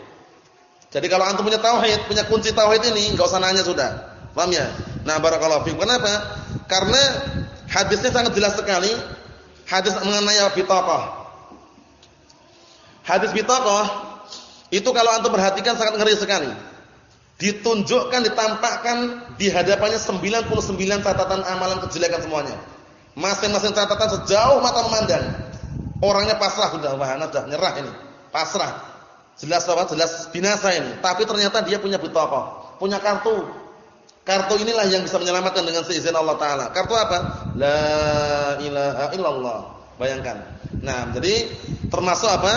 Jadi kalau antum punya tauhid, punya kunci tauhid ini, enggak usah nanya sudah. Paham ya? Nah, barakallahu fiikum. Kenapa? Karena hadisnya sangat jelas sekali. Hadis mengenai bitaqah. Hadis bitaqah itu kalau antum perhatikan sangat ngeri sekali ditunjukkan, ditampakkan di hadapannya 99 catatan amalan kejelekan semuanya. Masing-masing catatan sejauh mata memandang. Orangnya pasrah sudah, wah sudah nyerah ini. Pasrah. Jelas apa? Jelas binasa ini. Tapi ternyata dia punya bitaqah, punya kartu. Kartu inilah yang bisa menyelamatkan dengan seizin Allah taala. Kartu apa? La ilaha illallah. Bayangkan. Nah, jadi termasuk apa?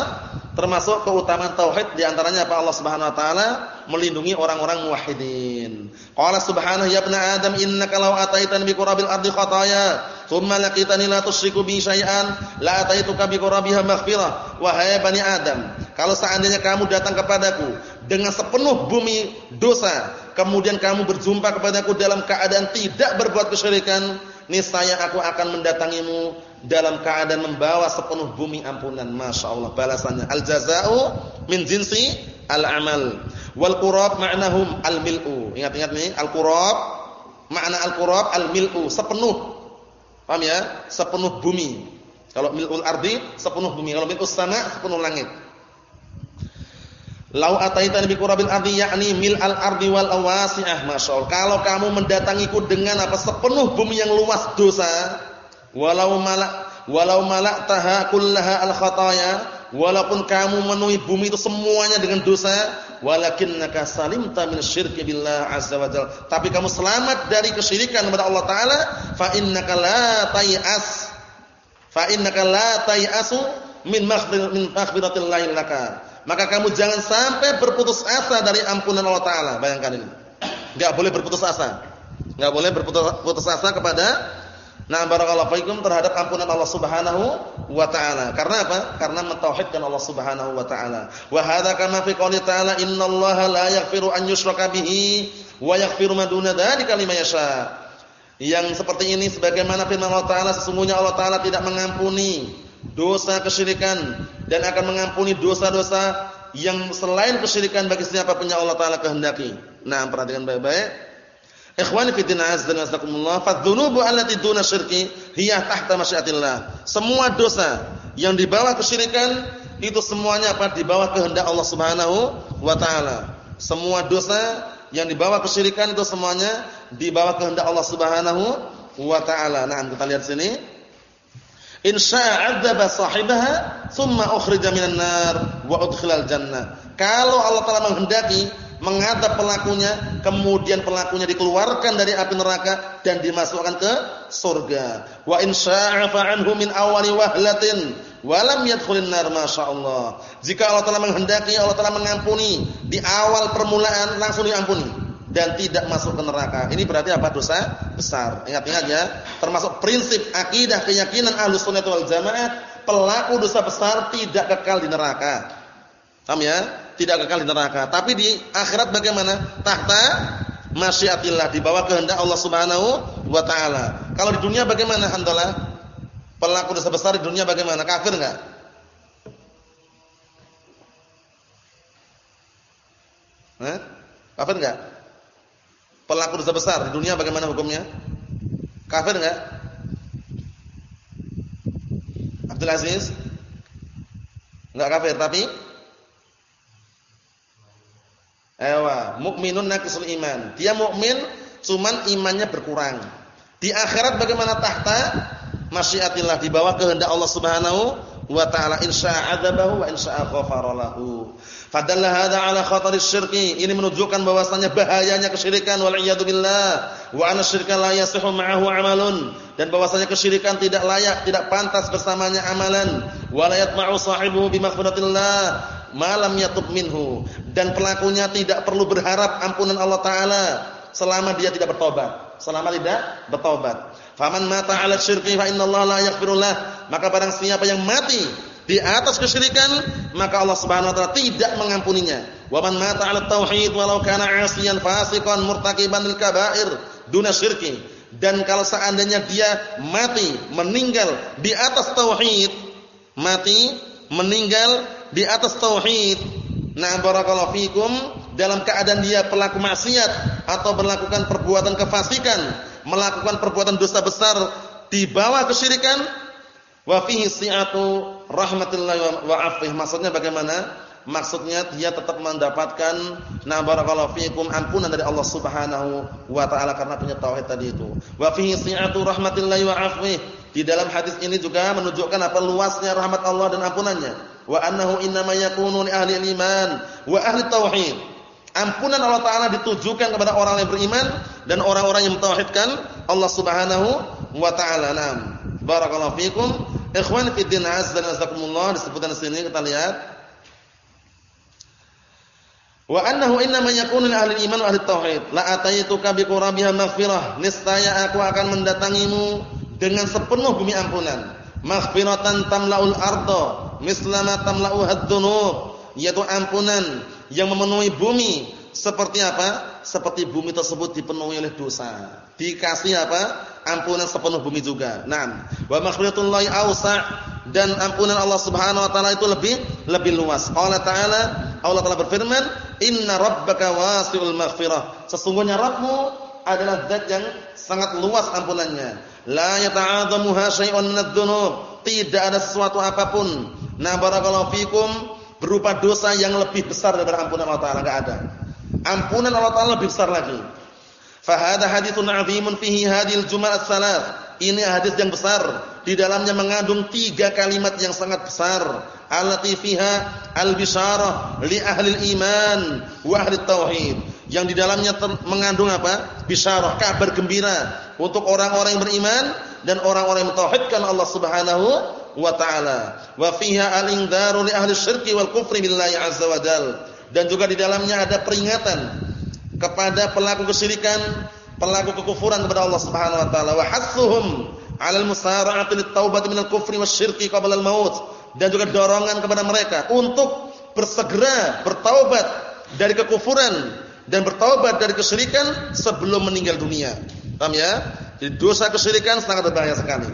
Termasuk keutamaan tauhid di antaranya apa Allah Subhanahu wa taala melindungi orang-orang muwahhidin. Qala subhanahu ya ibna adam innaka law ataitani bi qurabil ardi khataya thumma laqitani la tusyriku bi syai'an la ataituka bi qurabiha maghfirah. Wahai bani Adam, kalau seandainya kamu datang kepadaku dengan sepenuh bumi dosa, kemudian kamu berjumpa kepadaku dalam keadaan tidak berbuat kesyirikan, niscaya aku akan mendatangimu dalam keadaan membawa sepenuh bumi ampunan. Masya Allah balasannya. Al jazau min jinsi al amal. Wal qurab ma'nahum al mil'u. Ingat-ingat nih, al qurab makna al qurab al mil'u, sepenuh. Paham ya? Sepenuh bumi. Kalau mil'ul ardi sepenuh bumi, kalau mil'us sama sepenuh langit. Lau ataitani bi qurabil ardi yakni mil al ardi wal awasi'ah. Masyaallah. Kalau kamu mendatangiku dengan apa sepenuh bumi yang luas dosa, walau malak walau malak taha kullaha al khataya walaupun kamu memenuhi bumi itu semuanya dengan dosa walakinnaka salimta min syirki billah azza wa jalla tapi kamu selamat dari kesyirikan kepada Allah taala fa innaka la tayas fa innaka la tayasu min maghfir min maghfiratillahi laka maka kamu jangan sampai berputus asa dari ampunan Allah taala bayangkan ini enggak boleh berputus asa enggak boleh berputus asa kepada Nah, barakallahu terhadap ampunan Allah Subhanahu wa taala. Karena apa? Karena mentauhidkan Allah Subhanahu wa taala. Wa hadza kama fi qouli ta'ala innallaha la yaghfiru an yushraka bihi wa yaghfiru ma duna dzalika liman yasha. Yang seperti ini sebagaimana firman Allah taala sesungguhnya Allah taala tidak mengampuni dosa kesyirikan dan akan mengampuni dosa-dosa yang selain kesyirikan bagi siapa punya Allah taala kehendaki. Nah, perhatikan baik-baik. Ikhwani fi din azza wa jazakumullah, fadzunubu allati duna syirki hiya tahta masyiatillah. Semua dosa yang di bawah kesyirikan itu semuanya apa? Di bawah kehendak Allah Subhanahu wa taala. Semua dosa yang di bawah kesyirikan itu semuanya di bawah kehendak Allah Subhanahu wa taala. Nah, kita lihat sini. Insya 'adzaba sahibaha thumma ukhrija minan nar wa udkhilal jannah. Kalau Allah Taala menghendaki mengadab pelakunya, kemudian pelakunya dikeluarkan dari api neraka dan dimasukkan ke surga. Wa in syaa'a fa'anhu min awali wahlatin wa lam yadkhulin nar masyaallah. Jika Allah telah menghendaki, Allah telah mengampuni di awal permulaan langsung diampuni dan tidak masuk ke neraka. Ini berarti apa dosa besar. Ingat-ingat ya, termasuk prinsip akidah keyakinan Ahlus Sunnah wal Jamaah, pelaku dosa besar tidak kekal di neraka. Paham ya? tidak kekal di neraka. Tapi di akhirat bagaimana? Tahta masyiatillah, di bawah kehendak Allah Subhanahu wa taala. Kalau di dunia bagaimana handalah? Pelaku dosa besar di dunia bagaimana? Kafir enggak? Eh? Kafir enggak? Pelaku dosa besar di dunia bagaimana hukumnya? Kafir enggak? Abdul Aziz? Enggak kafir tapi Ewa, mukminun naqisul iman. Dia mukmin cuman imannya berkurang. Di akhirat bagaimana tahta? Masyiatillah di bawah kehendak Allah Subhanahu wa taala insya'a adzabahu wa insya'a ghafara lahu. Fadalla hadza ala khatari syirki. Ini menunjukkan bahwasanya bahayanya kesyirikan wal iyad billah. Wa anna syirka la yasihu ma'ahu amalun. Dan bahwasanya kesyirikan tidak layak, tidak pantas bersamanya amalan. Wa la yatma'u sahibuhu bi maghfiratillah malam yatub minhu dan pelakunya tidak perlu berharap ampunan Allah taala selama dia tidak bertobat selama tidak bertobat faman mata 'ala syirki fa innallaha la yaghfirullah maka barang siapa yang mati di atas kesyirikan maka Allah Subhanahu wa taala tidak mengampuninya wa man mata 'ala tauhid walau kana 'asiyan fasiqan murtakiban lil kaba'ir duna syirki dan kalau seandainya dia mati meninggal di atas tauhid mati meninggal di atas tauhid. Nah, barakallahu fikum dalam keadaan dia pelaku maksiat atau melakukan perbuatan kefasikan, melakukan perbuatan dosa besar di bawah kesyirikan, wa fihi si'atu rahmatullahi wa afih. Maksudnya bagaimana? Maksudnya dia tetap mendapatkan na barakallahu fikum ampunan dari Allah Subhanahu wa taala karena punya tauhid tadi itu. Wa fihi si'atu rahmatillahi wa afih. Di dalam hadis ini juga menunjukkan apa luasnya rahmat Allah dan ampunannya. Wa annahu innama yakunu li ahli iman wa ahli tauhid. Ampunan Allah taala ditujukan kepada orang yang beriman dan orang-orang yang mentauhidkan Allah Subhanahu wa taala. Naam. Barakallahu fikum. Ikhwan fi din azza wa jazakumullah disebutkan di sini kita lihat Wa annahu innama yakunu ahli iman wa ahli tauhid. La ataituka bi qurabiha maghfirah. Niscaya aku akan mendatangimu dengan sepenuh bumi ampunan. Maghfiratan tamlaul ardo mislama tamla'u hadzunub. Yaitu ampunan yang memenuhi bumi seperti apa? Seperti bumi tersebut dipenuhi oleh dosa. Dikasih apa? Ampunan sepenuh bumi juga. Naam. Wa maghfiratullahi awsa' dan ampunan Allah Subhanahu wa taala itu lebih lebih luas. Allah taala Allah taala berfirman, "Inna rabbaka wasi'ul maghfirah." Sesungguhnya Rabbmu adalah zat yang sangat luas ampunannya. La yata'adzamuha syai'un minadz-dzunub. Tidak ada sesuatu apa pun. Nah, barakallahu fikum berupa dosa yang lebih besar daripada ampunan Allah taala enggak ada. Ampunan Allah taala lebih besar lagi. Fahada haditsun 'azimun fihi hadhil jumal ats-tsalath. Ini hadis yang besar, di dalamnya mengandung tiga kalimat yang sangat besar. Allati fiha al-bisyarah li ahli iman wa ahli tauhid. Yang di dalamnya mengandung apa? Bisyarah, kabar gembira untuk orang-orang yang beriman dan orang-orang yang mentauhidkan Allah Subhanahu wa taala. Wa fiha al-indharu li ahli syirki wal kufri billahi azza wa jalla. Dan juga di dalamnya ada peringatan kepada pelaku kesyirikan, pelaku kekufuran kepada Allah Subhanahu wa taala wa hassuhum 'ala al-musara'ati lit-taubati minal kufri wasyirki qabla al-maut dan juga dorongan kepada mereka untuk bersegera bertaubat dari kekufuran dan bertaubat dari kesyirikan sebelum meninggal dunia. Paham ya? Jadi dosa kesyirikan sangat berbahaya sekali.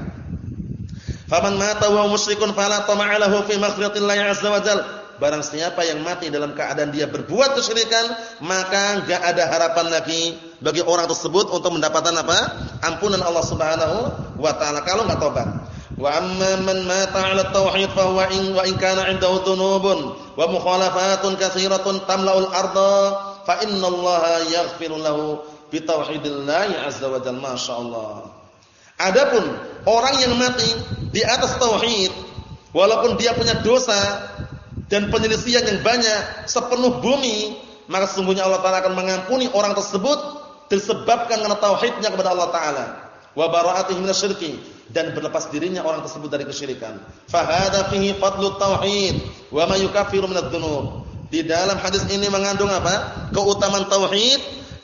Faman mata wa musyrikun fala tama'alahu fi maghfiratillahi 'azza wa jalla Barang siapa yang mati dalam keadaan dia berbuat kesyirikan, maka enggak ada harapan lagi bagi orang tersebut untuk mendapatkan apa? Ampunan Allah Subhanahu wa taala kalau enggak tobat. Wa amma man mata 'ala tauhid fa huwa in wa in kana 'indahu dhunubun wa mukhalafatun katsiratun tamla'ul arda fa innallaha yaghfiru lahu bi tauhidillah azza wa jalla masyaallah. Adapun orang yang mati di atas tauhid walaupun dia punya dosa dan penyelisihan yang banyak sepenuh bumi, maka sesungguhnya Allah taala akan mengampuni orang tersebut disebabkan karena tauhidnya kepada Allah taala wa bara'atihi minasyirki dan berlepas dirinya orang tersebut dari kesyirikan. Fa hadza fihi fadlu tauhid wa ma yukaffiru minadz-dzunub. Di dalam hadis ini mengandung apa? Keutamaan tauhid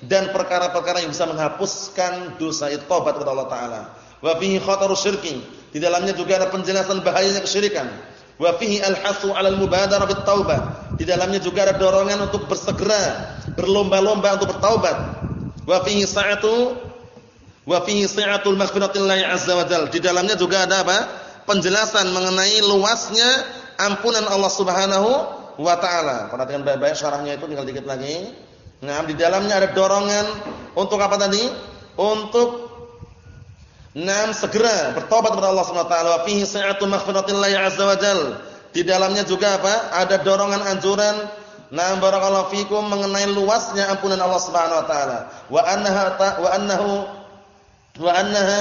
dan perkara-perkara yang bisa menghapuskan dosa itu kepada Allah taala. Wa fihi khataru syirki. Di dalamnya juga ada penjelasan bahayanya kesyirikan. Wa fihi al-hasu al-mubadarah bit taubah. Di dalamnya juga ada dorongan untuk bersegera, berlomba-lomba untuk bertaubat wa fihi sa'atu wa fihi sa'atul maghfiratillahi azza wa jalla. Di dalamnya juga ada apa? Penjelasan mengenai luasnya ampunan Allah Subhanahu wa taala. Perhatikan baik-baik syarahnya itu tinggal dikit lagi. Nah, di dalamnya ada dorongan untuk apa tadi? Untuk Nam segera bertobat kepada Allah Subhanahu wa taala. Fihi sa'atu maghfiratillahi azza wa jalla. Di dalamnya juga apa? Ada dorongan anjuran Nah, barakallahu fikum mengenai luasnya ampunan Allah Subhanahu wa taala. Wa annaha wa annahu wa annaha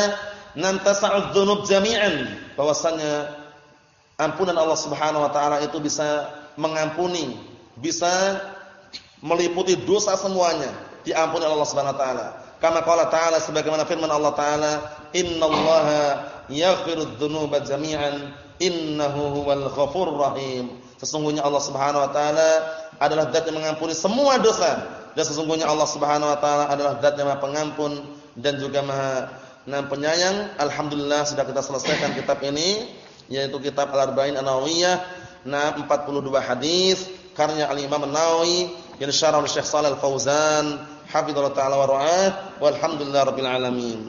nantasa'udz dzunub jami'an. Bahwasanya ampunan Allah Subhanahu wa taala itu bisa mengampuni, bisa meliputi dosa semuanya, diampuni Allah Subhanahu wa taala. Kama qala ta'ala sebagaimana firman Allah taala, "Innallaha yaghfirudz dzunuba jami'an, innahu huwal ghafurur rahim." Sesungguhnya Allah Subhanahu wa taala adalah zat yang mengampuni semua dosa dan sesungguhnya Allah Subhanahu wa taala adalah zat yang Maha Pengampun dan juga Maha nah, penyayang. Alhamdulillah sudah kita selesaikan kitab ini yaitu kitab Al-Arba'in An-Nawawiyah nah 42 hadis karya Al-Imam An-Nawawi yang syarah oleh Syekh Shalal Al-Fauzan hafizallahu taala wa ra'ah walhamdulillah rabbil alamin.